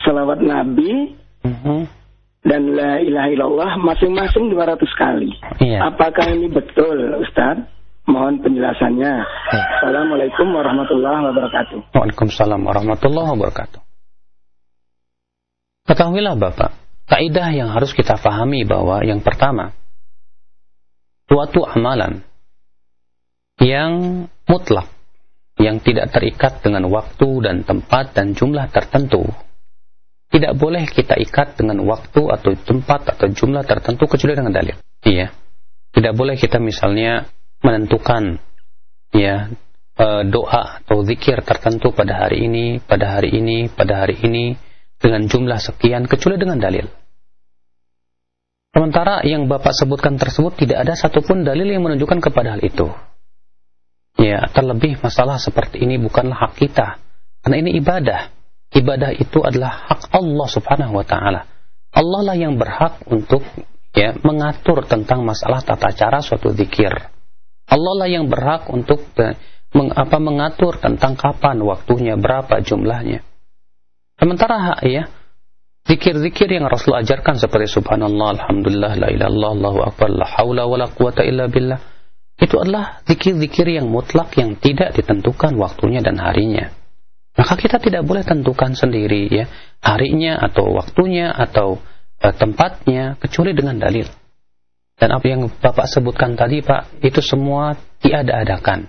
salawat Nabi, hmm dan la ilaha illallah masing-masing 200 kali. Iya. Apakah ini betul, Ustaz? Mohon penjelasannya. Iya. Assalamualaikum warahmatullahi wabarakatuh. Waalaikumsalam warahmatullahi wabarakatuh. Ketahuilah Bapak, kaidah yang harus kita pahami bahwa yang pertama, suatu amalan yang mutlak, yang tidak terikat dengan waktu dan tempat dan jumlah tertentu, tidak boleh kita ikat dengan waktu atau tempat atau jumlah tertentu kecuali dengan dalil. Iya. Tidak boleh kita misalnya menentukan ya e, doa atau zikir tertentu pada hari ini, pada hari ini, pada hari ini dengan jumlah sekian kecuali dengan dalil. Sementara yang Bapak sebutkan tersebut tidak ada satupun dalil yang menunjukkan kepada hal itu. Ya, terlebih masalah seperti ini bukanlah hak kita. Karena ini ibadah ibadah itu adalah hak Allah Subhanahu wa taala. Allah lah yang berhak untuk ya mengatur tentang masalah tata cara suatu zikir. Allah lah yang berhak untuk eh, meng, apa mengatur tentang kapan waktunya, berapa jumlahnya. Sementara ya zikir-zikir yang Rasul ajarkan seperti subhanallah, alhamdulillah, la ilallah, allahu akbar, la haula wala quwata illa billah itu adalah zikir-zikir yang mutlak yang tidak ditentukan waktunya dan harinya. Maka kita tidak boleh tentukan sendiri ya harinya atau waktunya atau uh, tempatnya kecuali dengan dalil. Dan apa yang Bapak sebutkan tadi Pak, itu semua tiada-adakan.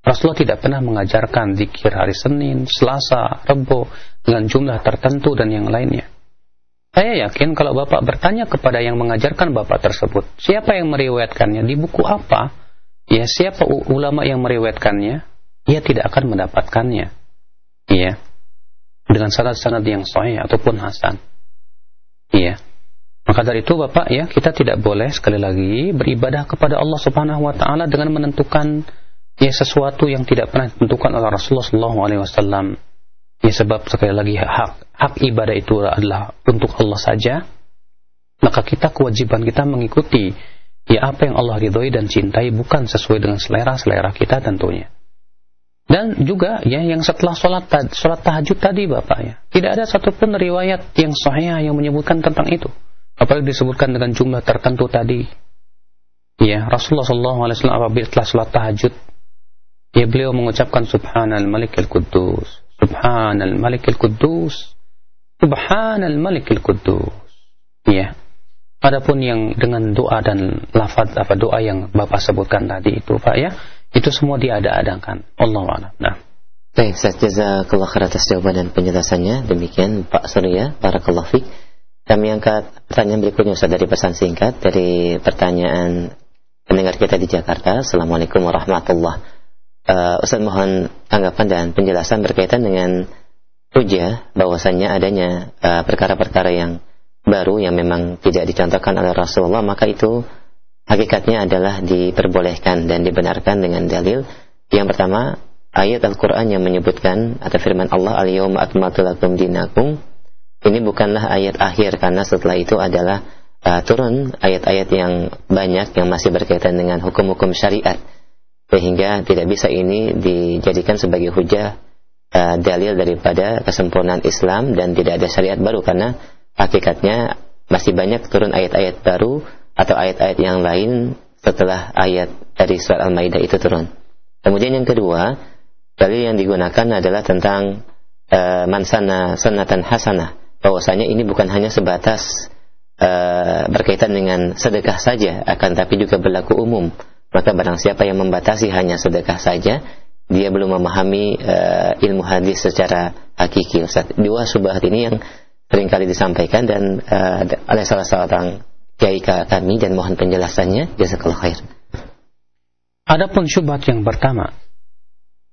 Rasulullah tidak pernah mengajarkan zikir hari Senin, Selasa, Rebo dengan jumlah tertentu dan yang lainnya. Saya yakin kalau Bapak bertanya kepada yang mengajarkan Bapak tersebut, siapa yang meriwayatkannya, di buku apa, ya siapa ulama yang meriwayatkannya, ia tidak akan mendapatkannya. Iya. Dengan sanad-sanad yang sahih ataupun hasan. Iya. Maka dari itu Bapak ya, kita tidak boleh sekali lagi beribadah kepada Allah Subhanahu wa taala dengan menentukan ya sesuatu yang tidak pernah ditentukan oleh Rasulullah wasallam. Ya sebab sekali lagi hak hak ibadah itu adalah untuk Allah saja. Maka kita kewajiban kita mengikuti ya apa yang Allah ridhoi dan cintai bukan sesuai dengan selera-selera kita tentunya. Dan juga ya yang setelah sholat, sholat tahajud tadi Bapak ya, tidak ada satupun riwayat yang sahih yang menyebutkan tentang itu. Apalagi disebutkan dengan jumlah tertentu tadi. Ya, Rasulullah SAW apabila setelah sholat tahajud, ya beliau mengucapkan Subhanal Malikil Quddus, Subhanal Malikil Quddus, Subhanal Malikil Quddus. Ya. Adapun yang dengan doa dan lafaz apa doa yang Bapak sebutkan tadi itu Pak ya, itu semua diada-adakan. Allah a'lam. Nah. Baik, Ustaz jazakallah khair atas jawaban dan penjelasannya. Demikian Pak Surya, barakallahu fik. Kami angkat pertanyaan berikutnya Ustaz dari pesan singkat dari pertanyaan pendengar kita di Jakarta. Assalamualaikum warahmatullahi uh, Ustaz mohon tanggapan dan penjelasan berkaitan dengan hujah bahwasannya adanya eh, perkara-perkara uh, yang baru yang memang tidak dicontohkan oleh Rasulullah maka itu hakikatnya adalah diperbolehkan dan dibenarkan dengan dalil. Yang pertama, ayat Al-Quran yang menyebutkan atau firman Allah al-yawma akmaltu lakum dinakum ini bukanlah ayat akhir karena setelah itu adalah uh, turun ayat-ayat yang banyak yang masih berkaitan dengan hukum-hukum syariat sehingga tidak bisa ini dijadikan sebagai hujah uh, dalil daripada kesempurnaan Islam dan tidak ada syariat baru karena hakikatnya masih banyak turun ayat-ayat baru atau ayat-ayat yang lain setelah ayat dari surat Al-Maidah itu turun. Kemudian yang kedua, dalil yang digunakan adalah tentang uh, mansana sunatan hasanah. Bahwasanya ini bukan hanya sebatas uh, berkaitan dengan sedekah saja, akan tapi juga berlaku umum. Maka barang siapa yang membatasi hanya sedekah saja, dia belum memahami uh, ilmu hadis secara hakiki. Ustaz. Dua subhat ini yang sering kali disampaikan dan uh, oleh salah seorang kiai kami dan mohon penjelasannya jazakallahu khair. Adapun syubhat yang pertama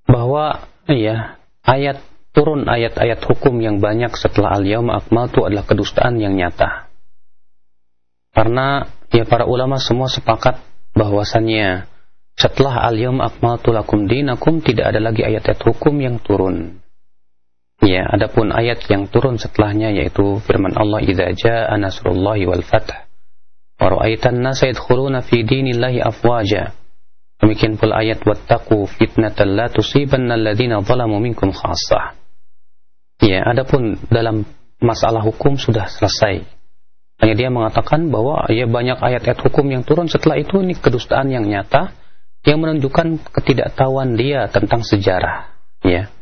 bahwa ya ayat turun ayat-ayat hukum yang banyak setelah al-yauma akmaltu adalah kedustaan yang nyata. Karena ya para ulama semua sepakat bahwasannya setelah al-yauma akmaltu lakum dinakum tidak ada lagi ayat-ayat hukum yang turun. Ya, adapun ayat yang turun setelahnya yaitu firman Allah idza jaa nasrullahi wal fath Waraitan nasa yadkhuluna fi dinillahi afwaja. Demikian pula ayat wattaqu fitnatan la tusibanna alladziina zalamu minkum khassah. Ya, adapun dalam masalah hukum sudah selesai. Hanya dia mengatakan bahwa ya banyak ayat-ayat hukum yang turun setelah itu ini kedustaan yang nyata yang menunjukkan ketidaktahuan dia tentang sejarah, ya.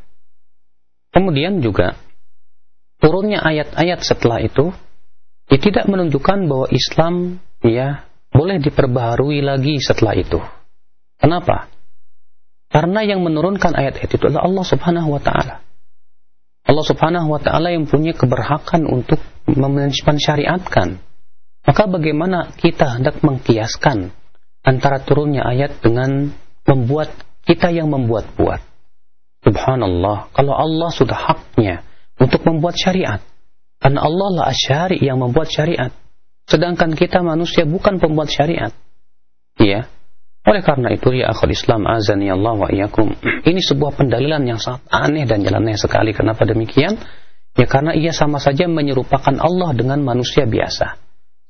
Kemudian juga turunnya ayat-ayat setelah itu ya, tidak menunjukkan bahwa Islam ya boleh diperbaharui lagi setelah itu. Kenapa? Karena yang menurunkan ayat-ayat itu adalah Allah Subhanahu wa taala. Allah Subhanahu wa taala yang punya keberhakan untuk mensyariatkan. Maka bagaimana kita hendak mengkiaskan antara turunnya ayat dengan membuat kita yang membuat-buat. Subhanallah, kalau Allah sudah haknya untuk membuat syariat, karena Allah lah asyari yang membuat syariat. Sedangkan kita manusia bukan pembuat syariat. Iya. Oleh karena itu ya akhul Islam azani Allah wa iyakum. [CLEARS THROAT] Ini sebuah pendalilan yang sangat aneh dan jalannya sekali. Kenapa demikian? Ya karena ia sama saja menyerupakan Allah dengan manusia biasa.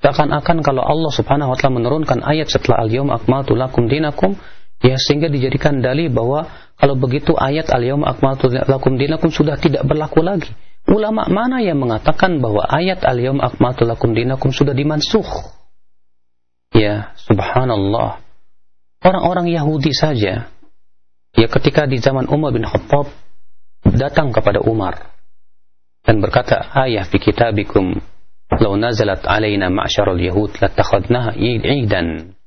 Seakan-akan kalau Allah subhanahu wa ta'ala menurunkan ayat setelah al-yawm akmaltu lakum dinakum, ya sehingga dijadikan dalih bahwa kalau begitu ayat al-yawm akmaltu lakum dinakum sudah tidak berlaku lagi. Ulama mana yang mengatakan bahwa ayat al-yawm akmaltu lakum dinakum sudah dimansuh? Ya, subhanallah. Orang-orang Yahudi saja ya ketika di zaman Umar bin Khattab datang kepada Umar dan berkata, "Ayah fi kitabikum "Law nazalat alaina ma'syarul yahud latakhadnaha 'idan."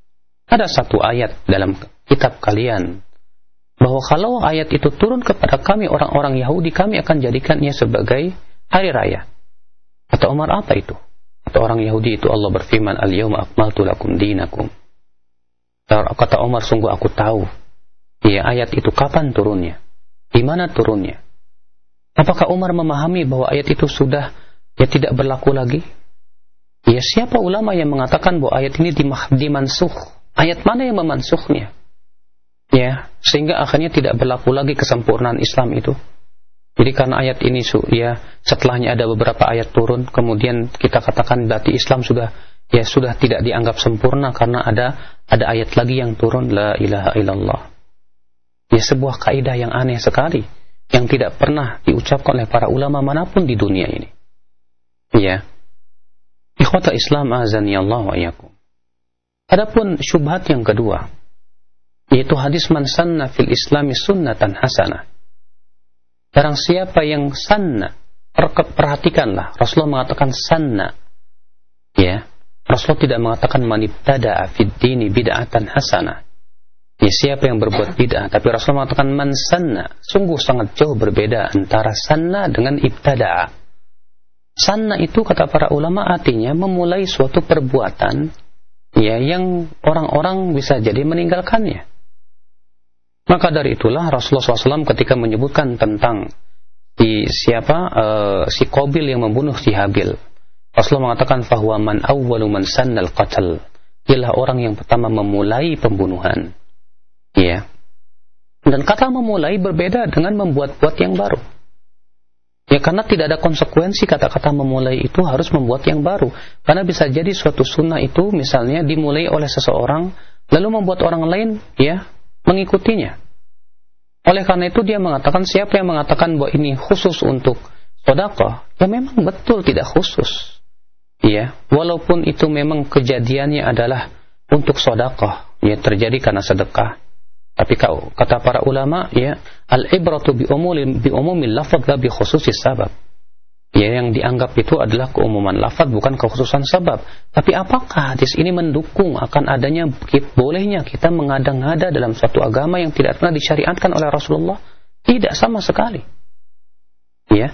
Ada satu ayat dalam kitab kalian bahwa kalau ayat itu turun kepada kami orang-orang Yahudi, kami akan jadikannya sebagai hari raya. Kata Umar, apa itu? Kata orang Yahudi itu Allah berfirman, Al-yawma akmaltu lakum dinakum. Kata Umar, sungguh aku tahu. Ya, ayat itu kapan turunnya? Di mana turunnya? Apakah Umar memahami bahwa ayat itu sudah ya tidak berlaku lagi? Ya siapa ulama yang mengatakan bahwa ayat ini dimansuh? Ayat mana yang memansuhnya? Ya, sehingga akhirnya tidak berlaku lagi kesempurnaan Islam itu. Jadi karena ayat ini ya setelahnya ada beberapa ayat turun, kemudian kita katakan berarti Islam sudah ya sudah tidak dianggap sempurna karena ada ada ayat lagi yang turun la ilaha illallah. Ya sebuah kaidah yang aneh sekali yang tidak pernah diucapkan oleh para ulama mana pun di dunia ini. Ya. Ikhwata Islam azani Allah wa iyakum. Adapun syubhat yang kedua, yaitu hadis man sanna fil islami sunnatan hasanah Barang siapa yang sanna, perhatikanlah, Rasulullah mengatakan sanna. Ya, Rasulullah tidak mengatakan manibtada fid dini bid'atan hasanah. Ya, siapa yang berbuat bid'ah, tapi Rasulullah mengatakan man sanna. Sungguh sangat jauh berbeda antara sanna dengan ibtada'a. Sanna itu kata para ulama artinya memulai suatu perbuatan ya yang orang-orang bisa jadi meninggalkannya. Maka dari itulah Rasulullah SAW ketika menyebutkan tentang si siapa uh, si Qabil yang membunuh si Habil. Rasulullah mengatakan bahwa man awwalu man sannal qatl. Ialah orang yang pertama memulai pembunuhan. Ya. Dan kata memulai berbeda dengan membuat-buat yang baru. Ya karena tidak ada konsekuensi kata-kata memulai itu harus membuat yang baru. Karena bisa jadi suatu sunnah itu misalnya dimulai oleh seseorang lalu membuat orang lain ya mengikutinya. Oleh karena itu dia mengatakan siapa yang mengatakan bahwa ini khusus untuk sedekah, ya memang betul tidak khusus. Ya, walaupun itu memang kejadiannya adalah untuk sedekah, ya terjadi karena sedekah. Tapi kau kata para ulama ya al ibratu bi umumil bi umumil lafadz la bi khususis sabab ya yang dianggap itu adalah keumuman lafaz bukan kekhususan sebab. Tapi apakah hadis ini mendukung akan adanya bolehnya kita mengada-ngada dalam suatu agama yang tidak pernah disyariatkan oleh Rasulullah? Tidak sama sekali. Ya.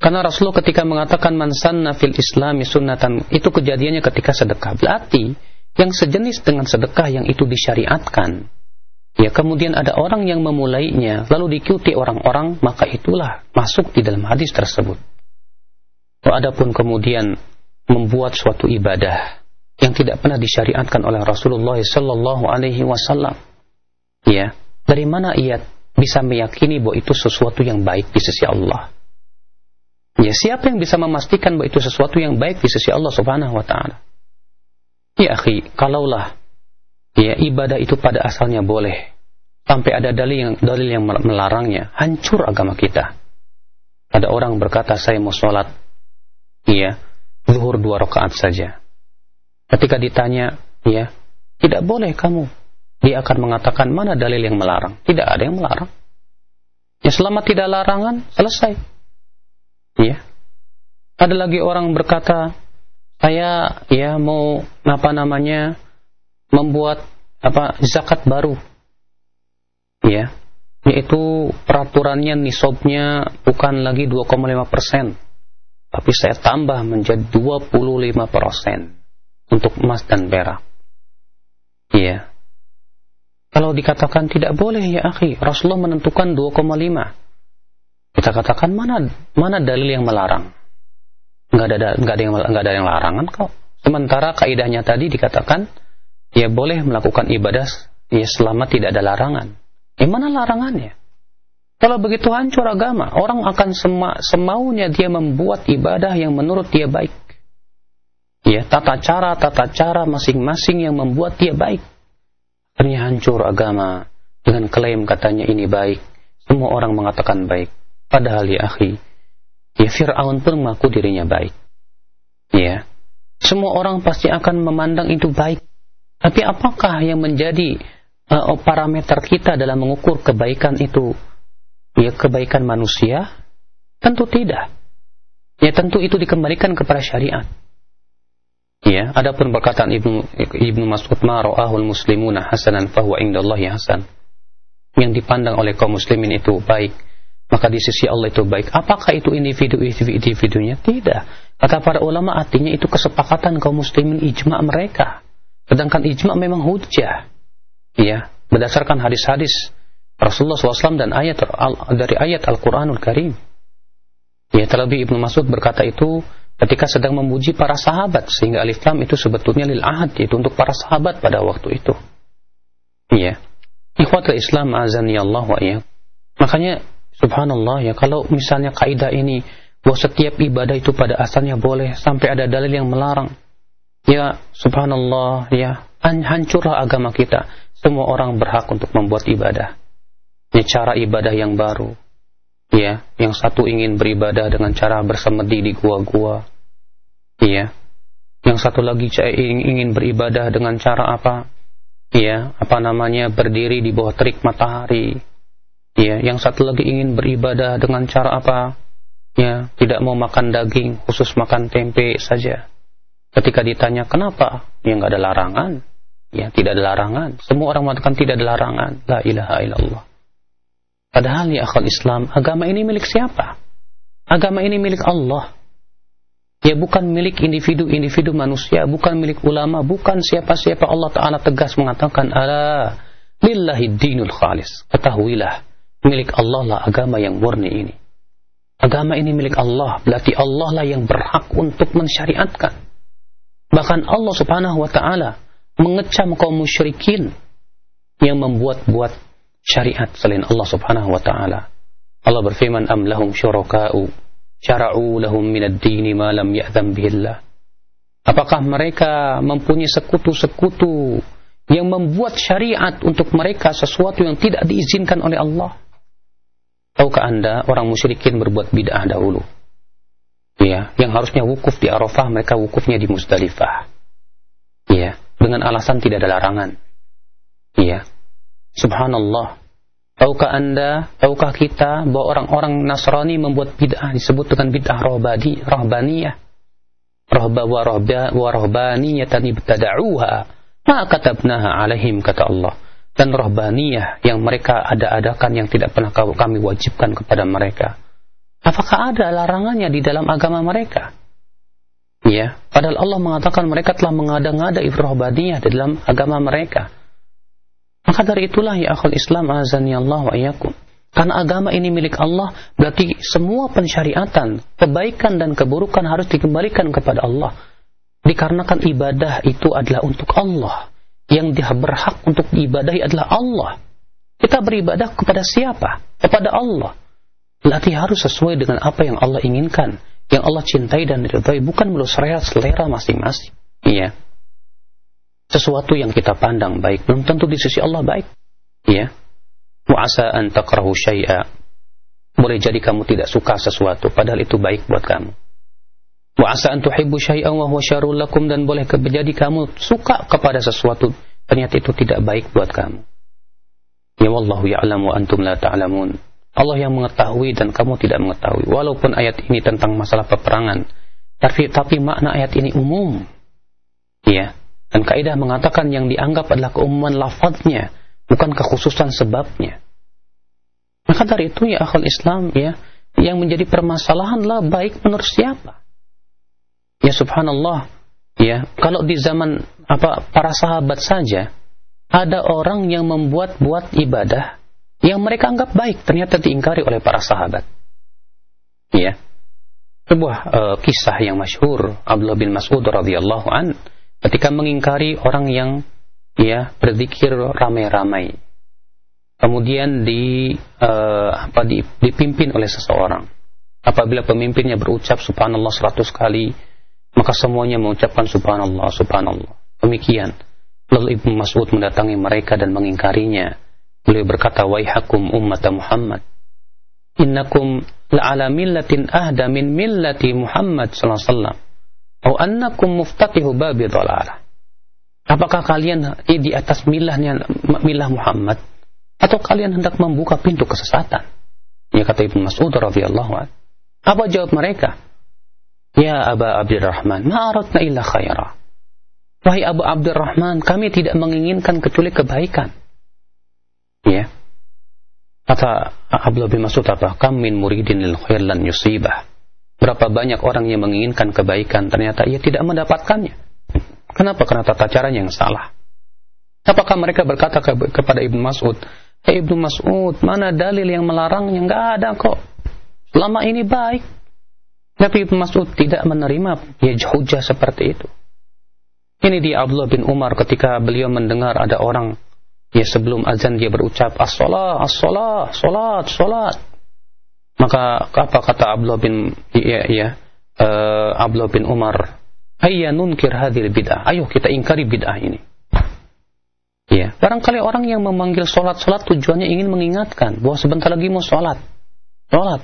Karena Rasulullah ketika mengatakan man sanna fil islami sunnatan itu kejadiannya ketika sedekah. Berarti yang sejenis dengan sedekah yang itu disyariatkan. Ya, kemudian ada orang yang memulainya, lalu diikuti orang-orang, maka itulah masuk di dalam hadis tersebut. Adapun kemudian membuat suatu ibadah yang tidak pernah disyariatkan oleh Rasulullah sallallahu alaihi wasallam. Ya, dari mana ia bisa meyakini bahwa itu sesuatu yang baik di sisi Allah? Ya, siapa yang bisa memastikan bahwa itu sesuatu yang baik di sisi Allah Subhanahu wa taala? Ya, akhi, kalaulah ya ibadah itu pada asalnya boleh sampai ada dalil yang dalil yang melarangnya, hancur agama kita. Ada orang berkata saya mau sholat Iya, zuhur dua rakaat saja. Ketika ditanya, ya, tidak boleh kamu. Dia akan mengatakan mana dalil yang melarang. Tidak ada yang melarang. Ya selama tidak larangan, selesai. Ya. Ada lagi orang berkata, saya ya mau apa namanya membuat apa zakat baru. Ya. Yaitu peraturannya nisabnya bukan lagi 2,5 persen tapi saya tambah menjadi 25% untuk emas dan perak. Iya. Kalau dikatakan tidak boleh ya akhi, Rasulullah menentukan 2,5. Kita katakan mana mana dalil yang melarang? Enggak ada enggak ada yang enggak ada yang larangan kok. Sementara kaidahnya tadi dikatakan ya boleh melakukan ibadah ya selama tidak ada larangan. Eh mana larangannya? Kalau begitu hancur agama, orang akan sema, semaunya dia membuat ibadah yang menurut dia baik. Ya, tata cara tata cara masing-masing yang membuat dia baik. Akhirnya hancur agama dengan klaim katanya ini baik. Semua orang mengatakan baik. Padahal ya akhi, ya Fir'aun pun mengaku dirinya baik. Ya. Semua orang pasti akan memandang itu baik. Tapi apakah yang menjadi uh, parameter kita dalam mengukur kebaikan itu ya kebaikan manusia? Tentu tidak. ya tentu itu dikembalikan kepada syariat. Ya, adapun perkataan Ibnu Ibnu Mas'ud ma ra'ahul muslimuna hasanan fahuwa indallahi hasan. Yang dipandang oleh kaum muslimin itu baik, maka di sisi Allah itu baik. Apakah itu individu-individunya? Tidak. Kata para ulama artinya itu kesepakatan kaum muslimin ijma mereka. Sedangkan ijma memang hujah. Ya, berdasarkan hadis-hadis Rasulullah SAW dan ayat dari ayat Al-Quranul Karim. Ya, terlebih Ibnu Mas'ud berkata itu ketika sedang memuji para sahabat sehingga alif lam itu sebetulnya lil ahad yaitu untuk para sahabat pada waktu itu. Ya. Ikhwatul Islam azani Allah wa ya. Makanya subhanallah ya kalau misalnya kaidah ini bahwa setiap ibadah itu pada asalnya boleh sampai ada dalil yang melarang. Ya subhanallah ya. Hancurlah agama kita. Semua orang berhak untuk membuat ibadah. Ya cara ibadah yang baru. Ya yang satu ingin beribadah dengan cara bersemedi di gua-gua. Ya. Yang satu lagi ingin beribadah dengan cara apa? Ya apa namanya berdiri di bawah terik matahari. Ya yang satu lagi ingin beribadah dengan cara apa? Ya tidak mau makan daging khusus makan tempe saja ketika ditanya kenapa ya nggak ada larangan ya tidak ada larangan semua orang mengatakan tidak ada larangan la ilaha illallah Padahal ya akal Islam, agama ini milik siapa? Agama ini milik Allah. Ya bukan milik individu-individu manusia, bukan milik ulama, bukan siapa-siapa Allah Ta'ala tegas mengatakan, Ala lillahi dinul khalis. Ketahuilah, milik Allah lah agama yang murni ini. Agama ini milik Allah, berarti Allah lah yang berhak untuk mensyariatkan. Bahkan Allah Subhanahu wa taala mengecam kaum musyrikin yang membuat-buat syariat selain Allah Subhanahu wa taala. Allah berfirman am lahum syuraka'u syara'u lahum minad dini ma lam ya'zam bihillah. Apakah mereka mempunyai sekutu-sekutu yang membuat syariat untuk mereka sesuatu yang tidak diizinkan oleh Allah? Tahukah Anda orang musyrikin berbuat bid'ah dahulu? Ya, yang harusnya wukuf di Arafah mereka wukufnya di Musdalifah. Ya, dengan alasan tidak ada larangan. Iya, Subhanallah. Tahukah Anda, tahukah kita bahwa orang-orang Nasrani membuat bid'ah disebut dengan bid'ah rohbani, rohbaniyah. Rohba wa rohba wa. Ma katabnaha alaihim kata Allah. Dan rohbaniyah yang mereka ada-adakan yang tidak pernah kami wajibkan kepada mereka. Apakah ada larangannya di dalam agama mereka? Ya, padahal Allah mengatakan mereka telah mengada-ngada rohbaniyah di dalam agama mereka. Maka dari itulah ya akal Islam azani Allah wa iyakum. Karena agama ini milik Allah, berarti semua pensyariatan, kebaikan dan keburukan harus dikembalikan kepada Allah. Dikarenakan ibadah itu adalah untuk Allah. Yang dia berhak untuk diibadahi adalah Allah. Kita beribadah kepada siapa? Kepada Allah. Berarti harus sesuai dengan apa yang Allah inginkan. Yang Allah cintai dan diridhai. Bukan menurut selera masing-masing. Iya sesuatu yang kita pandang baik belum tentu di sisi Allah baik. Ya. Wa asa an takrahu syai'a. Boleh jadi kamu tidak suka sesuatu padahal itu baik buat kamu. Wa asa an tuhibbu syai'an wa huwa syarrul lakum dan boleh jadi kamu suka kepada sesuatu ternyata itu tidak baik buat kamu. Ya wallahu ya'lam wa antum la ta'lamun. Allah yang mengetahui dan kamu tidak mengetahui. Walaupun ayat ini tentang masalah peperangan, tapi tapi makna ayat ini umum. Ya, dan kaidah mengatakan yang dianggap adalah keumuman lafadznya, bukan kekhususan sebabnya. Maka dari itu ya akal Islam ya, yang menjadi permasalahan lah baik menurut siapa. Ya subhanallah, ya kalau di zaman apa para sahabat saja ada orang yang membuat-buat ibadah yang mereka anggap baik ternyata diingkari oleh para sahabat. Ya. Sebuah uh, kisah yang masyhur Abdullah bin Mas'ud radhiyallahu an ketika mengingkari orang yang ya berzikir ramai-ramai kemudian di uh, apa di, dipimpin oleh seseorang apabila pemimpinnya berucap subhanallah seratus kali maka semuanya mengucapkan subhanallah subhanallah demikian lalu Ibnu Mas'ud mendatangi mereka dan mengingkarinya beliau berkata waihakum ummat Muhammad innakum la'ala millatin ahda min millati Muhammad sallallahu alaihi wasallam Au annakum muftatihu babi dhalalah. Apakah kalian di atas milahnya milah Muhammad atau kalian hendak membuka pintu kesesatan? Ya kata Ibnu Mas'ud radhiyallahu anhu. Apa jawab mereka? Ya Aba Abdurrahman, ma'aratna illa khaira. Wahai Abu Abdurrahman, kami tidak menginginkan kecuali kebaikan. Ya. Kata Abdullah bin Mas'ud apa? Kam muridin lil khair lan yusibah. Berapa banyak orang yang menginginkan kebaikan, ternyata ia tidak mendapatkannya. Kenapa? Karena tata caranya yang salah. Apakah mereka berkata ke, kepada Ibnu Mas'ud, Hei Ibnu Mas'ud, mana dalil yang melarangnya? Enggak ada kok. Selama ini baik. Tapi Ibnu Mas'ud tidak menerima ya hujah seperti itu. Ini di Abdullah bin Umar ketika beliau mendengar ada orang ya sebelum azan dia berucap as-salah, as-salah, salat, salat. Maka apa kata Abdullah bin ya ya uh, Abdullah bin Umar, "Hayya nunkir hadhil bid'ah." Ayo kita ingkari bid'ah ini. Ya, barangkali orang yang memanggil salat-salat tujuannya ingin mengingatkan bahwa sebentar lagi mau salat. Salat.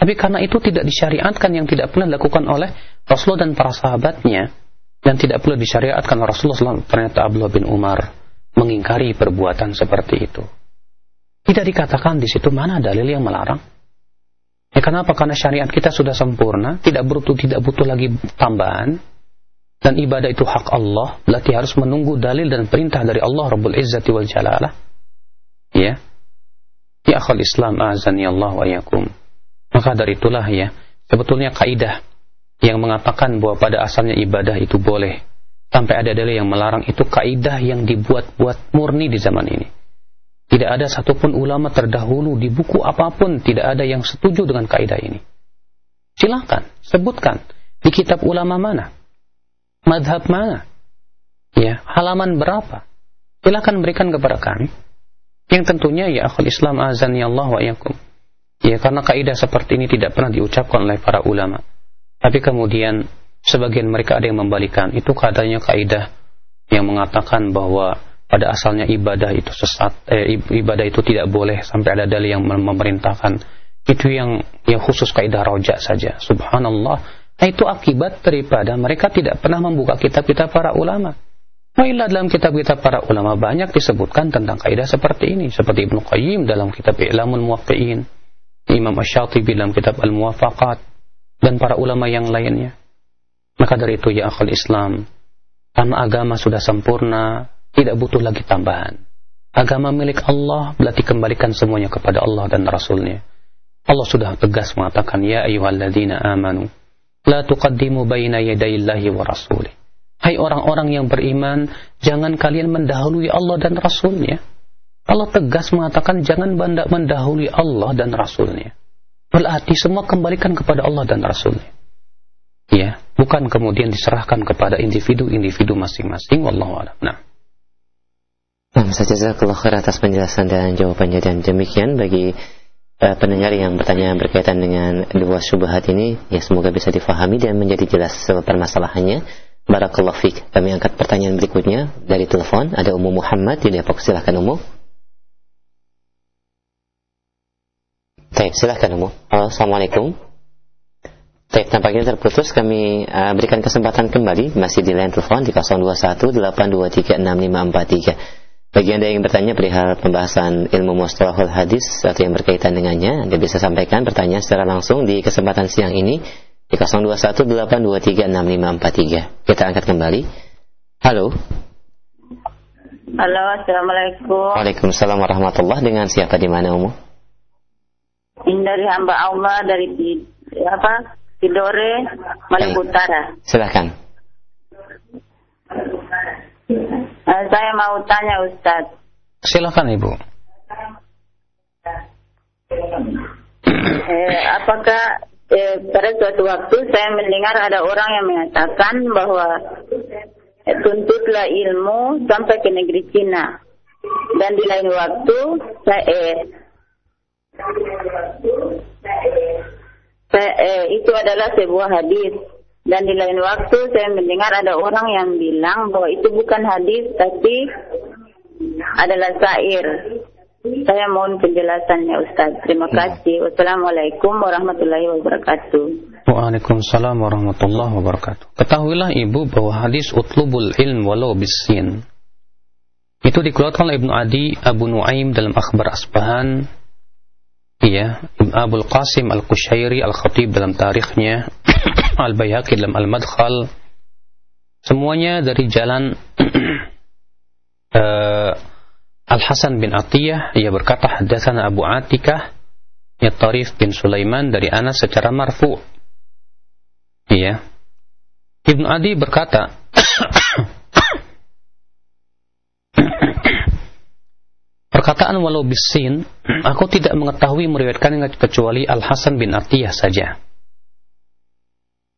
Tapi karena itu tidak disyariatkan yang tidak pernah dilakukan oleh Rasulullah dan para sahabatnya, dan tidak perlu disyariatkan Rasulullah SAW ternyata Abdullah bin Umar mengingkari perbuatan seperti itu. Tidak dikatakan di situ mana dalil yang melarang. Ya kenapa? Karena syariat kita sudah sempurna, tidak butuh tidak butuh lagi tambahan. Dan ibadah itu hak Allah, berarti harus menunggu dalil dan perintah dari Allah Rabbul Izzati wal Jalalah. Ya. Ya akhal Islam azani Allah wa yakum. Maka dari itulah ya, sebetulnya kaidah yang mengatakan bahwa pada asalnya ibadah itu boleh sampai ada dalil yang melarang itu kaidah yang dibuat-buat murni di zaman ini. Tidak ada satupun ulama terdahulu di buku apa pun tidak ada yang setuju dengan kaidah ini. Silahkan, sebutkan di kitab ulama mana, madhab mana, ya halaman berapa. Silahkan berikan kepada kami. Yang tentunya ya akhul Islam azan ya Allah wa yakum. Ya karena kaidah seperti ini tidak pernah diucapkan oleh para ulama. Tapi kemudian sebagian mereka ada yang membalikan. Itu katanya kaidah yang mengatakan bahwa pada asalnya ibadah itu sesat, eh, ibadah itu tidak boleh sampai ada dalil yang memerintahkan. Itu yang yang khusus kaidah rojak saja. Subhanallah. Nah, itu akibat daripada mereka tidak pernah membuka kitab-kitab para ulama. Wailah dalam kitab-kitab para ulama banyak disebutkan tentang kaidah seperti ini. Seperti Ibnu Qayyim dalam kitab I'lamul Muwaqqi'in. Imam Ash-Shatibi dalam kitab Al-Muwafaqat dan para ulama yang lainnya. Maka dari itu ya akal Islam, karena agama sudah sempurna, tidak butuh lagi tambahan. Agama milik Allah berarti kembalikan semuanya kepada Allah dan Rasulnya. Allah sudah tegas mengatakan, Ya ayuhalladzina amanu, La tuqaddimu baina yadayillahi wa rasulih. Hai orang-orang yang beriman, jangan kalian mendahului Allah dan Rasulnya. Allah tegas mengatakan jangan mendahului Allah dan Rasulnya. Berarti semua kembalikan kepada Allah dan Rasulnya. Ya, bukan kemudian diserahkan kepada individu-individu masing-masing. Wallahu a'lam. Nah. Nah, jazakallah atas penjelasan dan jawabannya dan demikian bagi uh, pendengar yang bertanya berkaitan dengan dua syubhat ini, ya semoga bisa difahami dan menjadi jelas permasalahannya. Barakallahu fiik. Kami angkat pertanyaan berikutnya dari telepon. Ada Ummu Muhammad di Depok. Silahkan Ummu. Baik, silahkan Umu. Assalamualaikum. Baik, tampaknya terputus. Kami uh, berikan kesempatan kembali masih di line telepon di 0218236543. Bagi Anda yang bertanya perihal pembahasan ilmu mustalahul hadis atau yang berkaitan dengannya, Anda bisa sampaikan pertanyaan secara langsung di kesempatan siang ini di 0218236543. Kita angkat kembali. Halo. Halo, Assalamualaikum. Waalaikumsalam warahmatullahi Dengan siapa di mana, Umu? Ini dari hamba Allah dari apa? Tidore, Maluku Utara. Silakan. Uh, saya mau tanya Ustaz. Silakan Ibu. Eh, apakah eh, pada suatu waktu saya mendengar ada orang yang mengatakan bahwa eh, tuntutlah ilmu sampai ke negeri Cina dan di lain waktu saya eh, saya, eh, itu adalah sebuah hadis dan di lain waktu saya mendengar ada orang yang bilang bahwa itu bukan hadis tapi adalah syair. Saya mohon penjelasannya Ustaz. Terima hmm. kasih. Wassalamualaikum warahmatullahi wabarakatuh. Waalaikumsalam warahmatullahi wabarakatuh. Ketahuilah ibu bahwa hadis utlubul ilm walau bisin itu dikeluarkan oleh Ibnu Adi Abu Nuaim dalam Akhbar Asbahan Iya, Abul Qasim Al-Qushairi Al-Khatib dalam tarikhnya [COUGHS] Al-Baihaqi dalam Al-Madkhal semuanya dari jalan uh, [COUGHS] Al-Hasan bin Atiyah ia berkata hadatsana Abu Atikah ya Tarif bin Sulaiman dari Anas secara marfu. Iya. Ibnu Adi berkata Perkataan walau bisin, aku tidak mengetahui meriwayatkan kecuali Al Hasan bin Atiyah saja.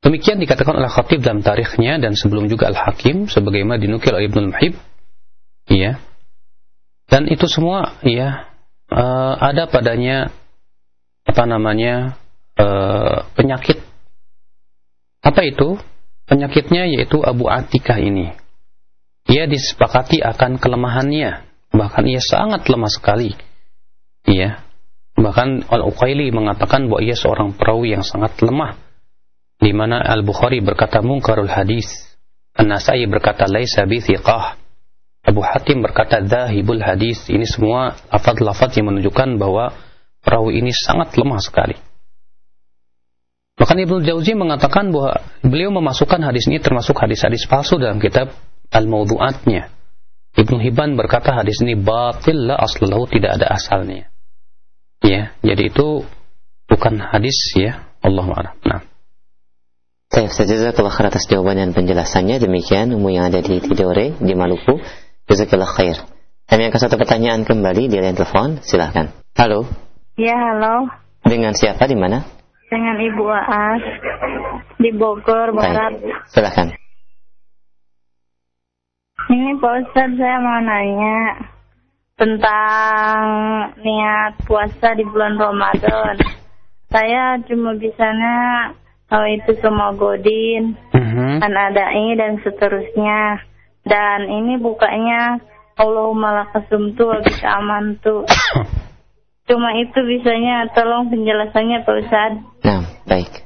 Demikian dikatakan oleh Khatib dalam tarikhnya dan sebelum juga Al Hakim sebagaimana dinukil oleh Ibnu Muhib. Iya. Dan itu semua ya uh, ada padanya apa namanya uh, penyakit. Apa itu? Penyakitnya yaitu Abu Atikah ini. Ia disepakati akan kelemahannya bahkan ia sangat lemah sekali. Iya. Bahkan Al-Uqaili mengatakan bahwa ia seorang perawi yang sangat lemah. Di mana Al-Bukhari berkata mungkarul hadis. An-Nasai berkata laisa bi thiqah. Abu Hatim berkata dahibul hadis. Ini semua lafaz-lafaz yang menunjukkan bahwa perawi ini sangat lemah sekali. Bahkan Ibnu Jauzi mengatakan bahwa beliau memasukkan hadis ini termasuk hadis-hadis palsu dalam kitab Al-Mawdu'atnya. Ibnu Hibban berkata hadis ini batil la aslahu tidak ada asalnya. Ya, jadi itu bukan hadis ya. Allah a'lam. Nah. Baik, jazakallah khair atas jawaban dan penjelasannya. Demikian umum yang ada di Tidore di Maluku. Jazakallah khair. Kami akan satu pertanyaan kembali di line telepon. Silahkan. Halo. Ya, halo. Dengan siapa di mana? Dengan Ibu Aas di Bogor Barat. Baik. Silahkan. Ini Pak Ustadz saya mau nanya tentang niat puasa di bulan Ramadan. Saya cuma bisanya tahu itu semua godin, Mhm. kan ada ini dan seterusnya. Dan ini bukanya Allahumma lakasumtu wa bika amantu. [COUGHS] Cuma itu bisanya, tolong penjelasannya Pak Ustadz. Nah, baik.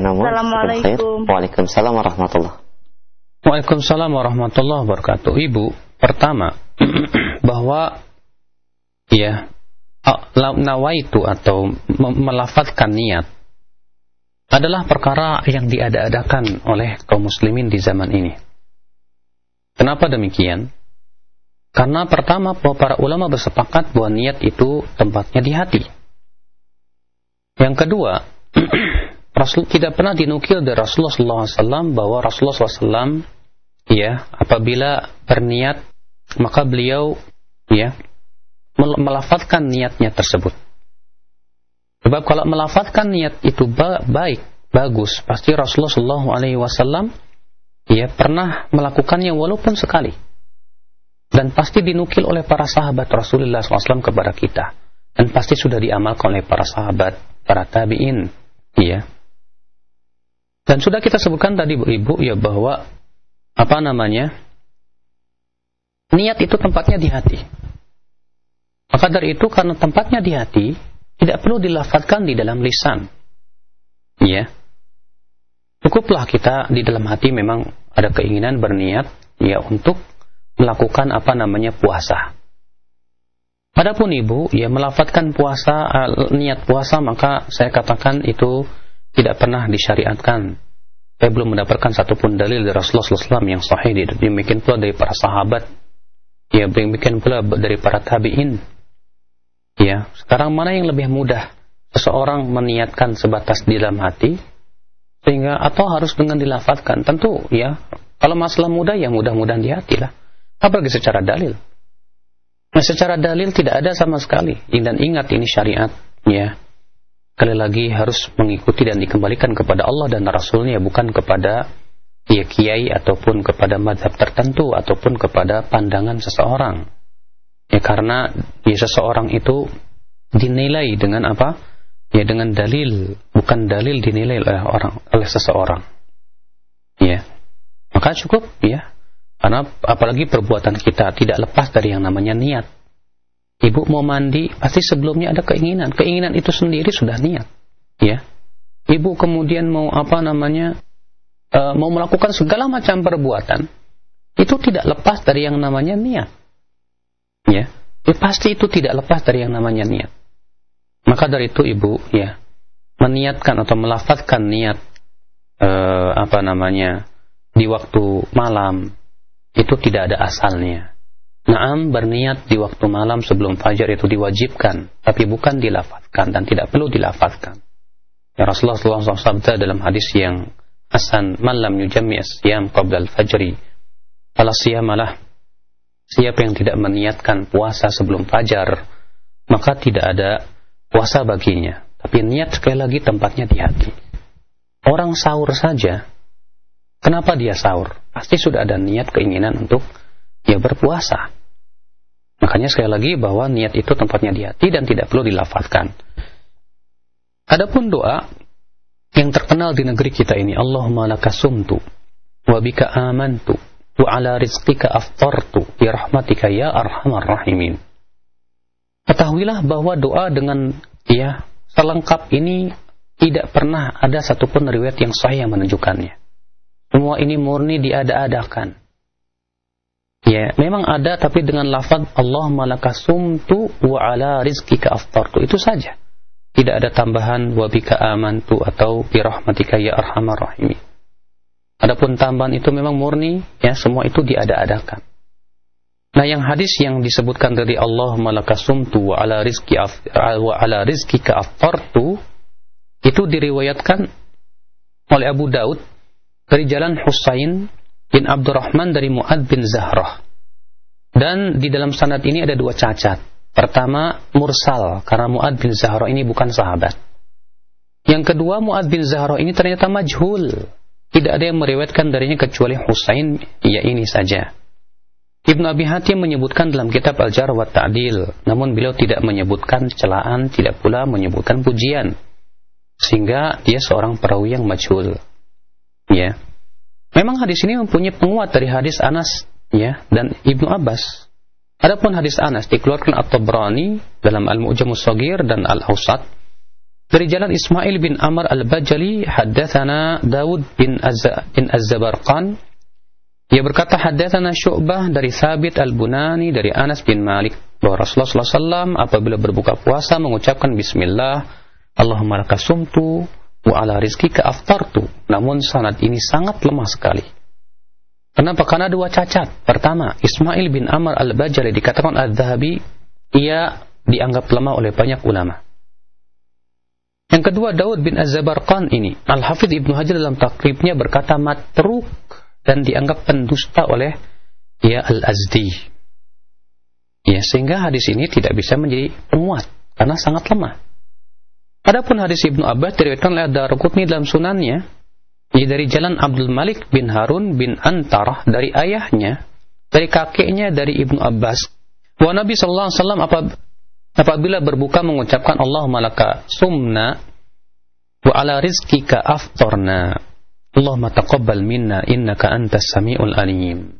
Nomor. Assalamualaikum. Waalaikumsalam warahmatullahi Waalaikumsalam warahmatullahi wabarakatuh. Ibu, pertama [CLEARS THROAT] bahwa ya nawaitu atau melafatkan niat adalah perkara yang diada-adakan oleh kaum muslimin di zaman ini. Kenapa demikian? Karena pertama bahwa para ulama bersepakat bahwa niat itu tempatnya di hati. Yang kedua, [CLEARS THROAT] Rasul tidak pernah dinukil dari Rasulullah SAW bahwa Rasulullah SAW ya apabila berniat maka beliau ya melafatkan niatnya tersebut. Sebab kalau melafatkan niat itu baik, bagus, pasti Rasulullah SAW ya pernah melakukannya walaupun sekali. Dan pasti dinukil oleh para sahabat Rasulullah SAW kepada kita. Dan pasti sudah diamalkan oleh para sahabat, para tabi'in. Ya, dan sudah kita sebutkan tadi Bu Ibu ya bahwa apa namanya? Niat itu tempatnya di hati. Maka dari itu karena tempatnya di hati, tidak perlu dilafatkan di dalam lisan. Ya. Cukuplah kita di dalam hati memang ada keinginan berniat ya untuk melakukan apa namanya puasa. Adapun ibu ya melafatkan puasa niat puasa maka saya katakan itu tidak pernah disyariatkan. Saya belum mendapatkan satupun dalil dari Rasulullah SAW yang sahih. Demikian pula dari para sahabat. Ya, demikian pula dari para tabi'in. Ya, sekarang mana yang lebih mudah? Seseorang meniatkan sebatas di dalam hati, sehingga atau harus dengan dilafatkan. Tentu, ya, kalau masalah mudah, ya mudah-mudahan di hati lah. Apalagi secara dalil. Nah, secara dalil tidak ada sama sekali. Dan ingat ini syariat, ya sekali lagi harus mengikuti dan dikembalikan kepada Allah dan Rasulnya bukan kepada ya kiai ataupun kepada madhab tertentu ataupun kepada pandangan seseorang. Ya karena ya seseorang itu dinilai dengan apa? Ya dengan dalil bukan dalil dinilai oleh orang oleh seseorang. Ya. Maka cukup ya. Karena apalagi perbuatan kita tidak lepas dari yang namanya niat Ibu mau mandi, pasti sebelumnya ada keinginan. Keinginan itu sendiri sudah niat. Ya. Ibu kemudian mau apa namanya, e, mau melakukan segala macam perbuatan, itu tidak lepas dari yang namanya niat. Ya. ya. Pasti itu tidak lepas dari yang namanya niat. Maka dari itu ibu, ya, meniatkan atau melafatkan niat eh, apa namanya di waktu malam itu tidak ada asalnya. Naam berniat di waktu malam sebelum fajar itu diwajibkan, tapi bukan dilafazkan dan tidak perlu dilafazkan. Ya Rasulullah SAW sabda dalam hadis yang Hasan, malam yujammi asyam qabla al-fajri. Fala siyamalah. Siapa yang tidak meniatkan puasa sebelum fajar, maka tidak ada puasa baginya. Tapi niat sekali lagi tempatnya di hati. Orang sahur saja, kenapa dia sahur? Pasti sudah ada niat keinginan untuk ya berpuasa. Makanya sekali lagi bahwa niat itu tempatnya di hati dan tidak perlu dilafazkan. Adapun doa yang terkenal di negeri kita ini, Allahumma laka sumtu wa bika amantu wa ala rizqika aftartu bi rahmatika ya arhamar rahimin. Ketahuilah bahwa doa dengan ya selengkap ini tidak pernah ada satupun riwayat yang sahih yang menunjukkannya. Semua ini murni diada-adakan. Ya, memang ada tapi dengan lafaz Allahumma lakasumtu wa ala rizkika aftartu. Itu saja. Tidak ada tambahan wa bika amantu atau bi rahmatika ya arhamar rahimin. Adapun tambahan itu memang murni, ya semua itu diada-adakan. Nah, yang hadis yang disebutkan dari Allahumma lakasumtu wa ala rizki wa ala aftartu itu diriwayatkan oleh Abu Daud dari jalan Husain bin Abdurrahman dari Muad bin Zahrah. Dan di dalam sanad ini ada dua cacat. Pertama, mursal, karena Muad bin Zahrah ini bukan sahabat. Yang kedua, Muad bin Zahrah ini ternyata majhul. Tidak ada yang meriwayatkan darinya kecuali Husain, ya ini saja. Ibnu Abi Hatim menyebutkan dalam kitab Al-Jar wa Ta'dil, namun beliau tidak menyebutkan celaan, tidak pula menyebutkan pujian. Sehingga dia seorang perawi yang majhul. Ya. Memang hadis ini mempunyai penguat dari hadis Anas ya dan Ibnu Abbas. Adapun hadis Anas dikeluarkan At-Tabrani dalam Al-Mu'jamus Shagir dan Al-Awsat. Dari jalan Ismail bin Amr Al-Bajali haddatsana Daud bin Azza bin Az-Zabarqan. Ia berkata haddatsana Syu'bah dari Sabit Al-Bunani dari Anas bin Malik. Bahwa Rasulullah SAW apabila berbuka puasa mengucapkan bismillah Allahumma lakasumtu ala rizkika aftartu. Namun sanad ini sangat lemah sekali. Kenapa? Karena dua cacat. Pertama, Ismail bin Amr al-Bajali dikatakan al-Zahabi, ia dianggap lemah oleh banyak ulama. Yang kedua, Daud bin Az-Zabarqan ini, Al-Hafidh Ibnu Hajar dalam takribnya berkata matruk dan dianggap pendusta oleh ya Al-Azdi. Ya, sehingga hadis ini tidak bisa menjadi penguat karena sangat lemah. Adapun hadis Ibnu Abbas diriwayatkan oleh Ad-Darqutni dalam sunannya ini dari jalan Abdul Malik bin Harun bin Antarah dari ayahnya, dari kakeknya dari Ibnu Abbas. Bahwa Nabi sallallahu alaihi wasallam apabila berbuka mengucapkan Allahumma laka sumna wa ala rizkika aftarna. Allahumma taqabbal minna innaka antas samiul alim.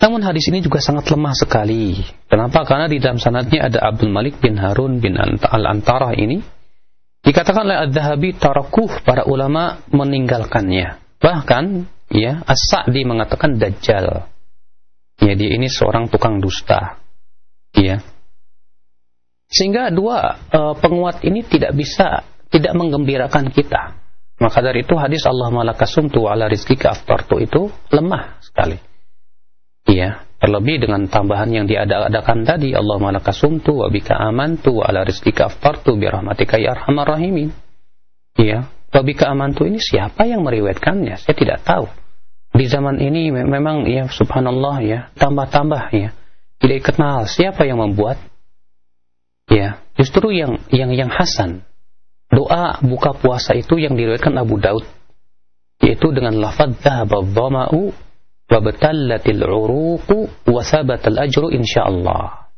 Namun hadis ini juga sangat lemah sekali. Kenapa? Karena di dalam sanadnya ada Abdul Malik bin Harun bin Al-Antarah ini Dikatakan oleh Ad-Dhahabi tarakuh para ulama meninggalkannya. Bahkan ya As-Sa'di mengatakan dajjal. Ya dia ini seorang tukang dusta. Ya. Sehingga dua uh, penguat ini tidak bisa tidak menggembirakan kita. Maka dari itu hadis Allah malakasum tu ala rizkika aftartu itu lemah sekali. Iya. Terlebih dengan tambahan yang diadakan tadi, Allah malaka sumtu wa bika amantu wa ala rizkika aftartu bi rahmatika ya arhamar rahimin. Iya, wa bika amantu ini siapa yang meriwayatkannya? Saya tidak tahu. Di zaman ini memang ya subhanallah ya, tambah-tambah ya. Tidak kenal siapa yang membuat ya, justru yang yang yang hasan. Doa buka puasa itu yang diriwayatkan Abu Daud yaitu dengan lafaz dhahaba dhama'u wabtallatil uruqu wa sabatal ajru insyaallah.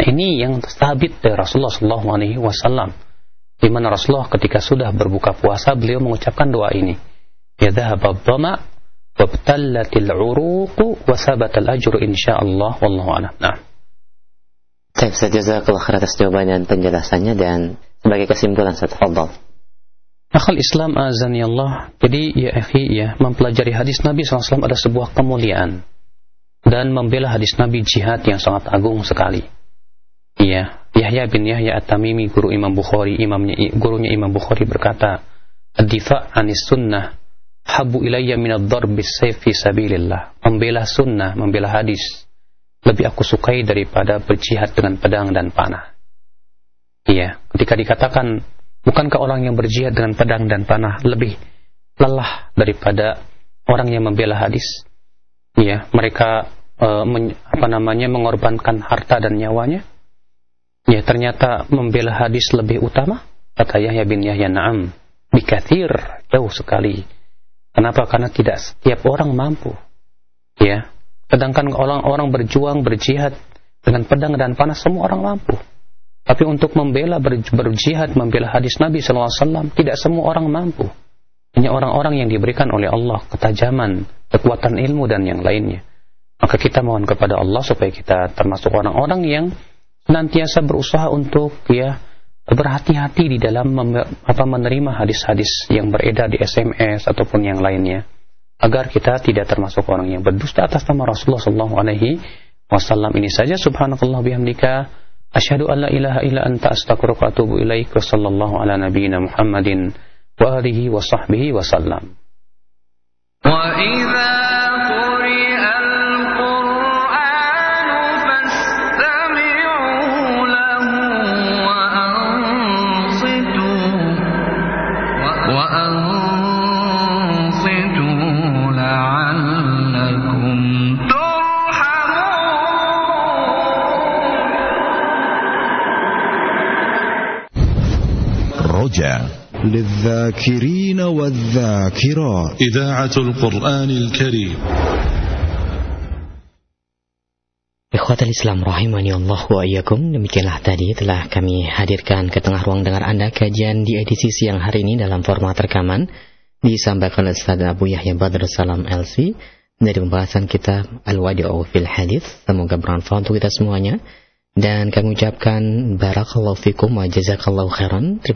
Ini yang sabit dari Rasulullah sallallahu alaihi wasallam. Di mana Rasulullah ketika sudah berbuka puasa beliau mengucapkan doa ini. Ya dhahaba dhama wabtallatil uruqu wa sabatal ajru insyaallah wallahu a'lam. Nah. Baik, saya jazakallah atas jawaban dan penjelasannya dan sebagai kesimpulan saya tafadhol. Akal Islam azan ya Allah. Jadi ya akhi ya, mempelajari hadis Nabi SAW ada sebuah kemuliaan. Dan membela hadis Nabi jihad yang sangat agung sekali. Iya, Yahya bin Yahya At-Tamimi guru Imam Bukhari, imamnya gurunya Imam Bukhari berkata, "Ad-difa' anis sunnah habu ilayya minad darbis sayfi sabilillah. Membela sunnah, membela hadis lebih aku sukai daripada berjihad dengan pedang dan panah. Iya, ketika dikatakan bukankah orang yang berjihad dengan pedang dan panah lebih lelah daripada orang yang membela hadis? Iya, mereka e, men, apa namanya mengorbankan harta dan nyawanya. Ya, ternyata membela hadis lebih utama. Kata Yahya bin Yahya Na'am, bikathir jauh sekali Kenapa? Karena tidak setiap orang mampu. Ya. Sedangkan orang-orang berjuang, berjihad dengan pedang dan panah semua orang mampu. Tapi untuk membela berjihad, membela hadis Nabi SAW, tidak semua orang mampu. Hanya orang-orang yang diberikan oleh Allah ketajaman, kekuatan ilmu dan yang lainnya. Maka kita mohon kepada Allah supaya kita termasuk orang-orang yang senantiasa berusaha untuk ya berhati-hati di dalam apa menerima hadis-hadis yang beredar di SMS ataupun yang lainnya agar kita tidak termasuk orang yang berdusta atas nama Rasulullah sallallahu alaihi wasallam ini saja subhanakallah bihamdika asyhadu an la ilaha illa anta astaghfiruka wa atubu ilaik sallallahu ala nabiyyina Muhammadin wa alihi wa sahbihi للذاكرين والذاكرات إذاعة القرآن الكريم Ikhwatal Islam rahimani Allah wa iyyakum. Demikianlah tadi telah kami hadirkan ke tengah ruang dengar Anda kajian di edisi siang hari ini dalam format rekaman disampaikan oleh Ustaz Abu Yahya Badr Salam LC dari pembahasan kitab Al-Wadi'u fil Hadith. Semoga bermanfaat untuk kita semuanya. Dan kami ucapkan barakallahu fikum wa jazakallahu khairan. Terima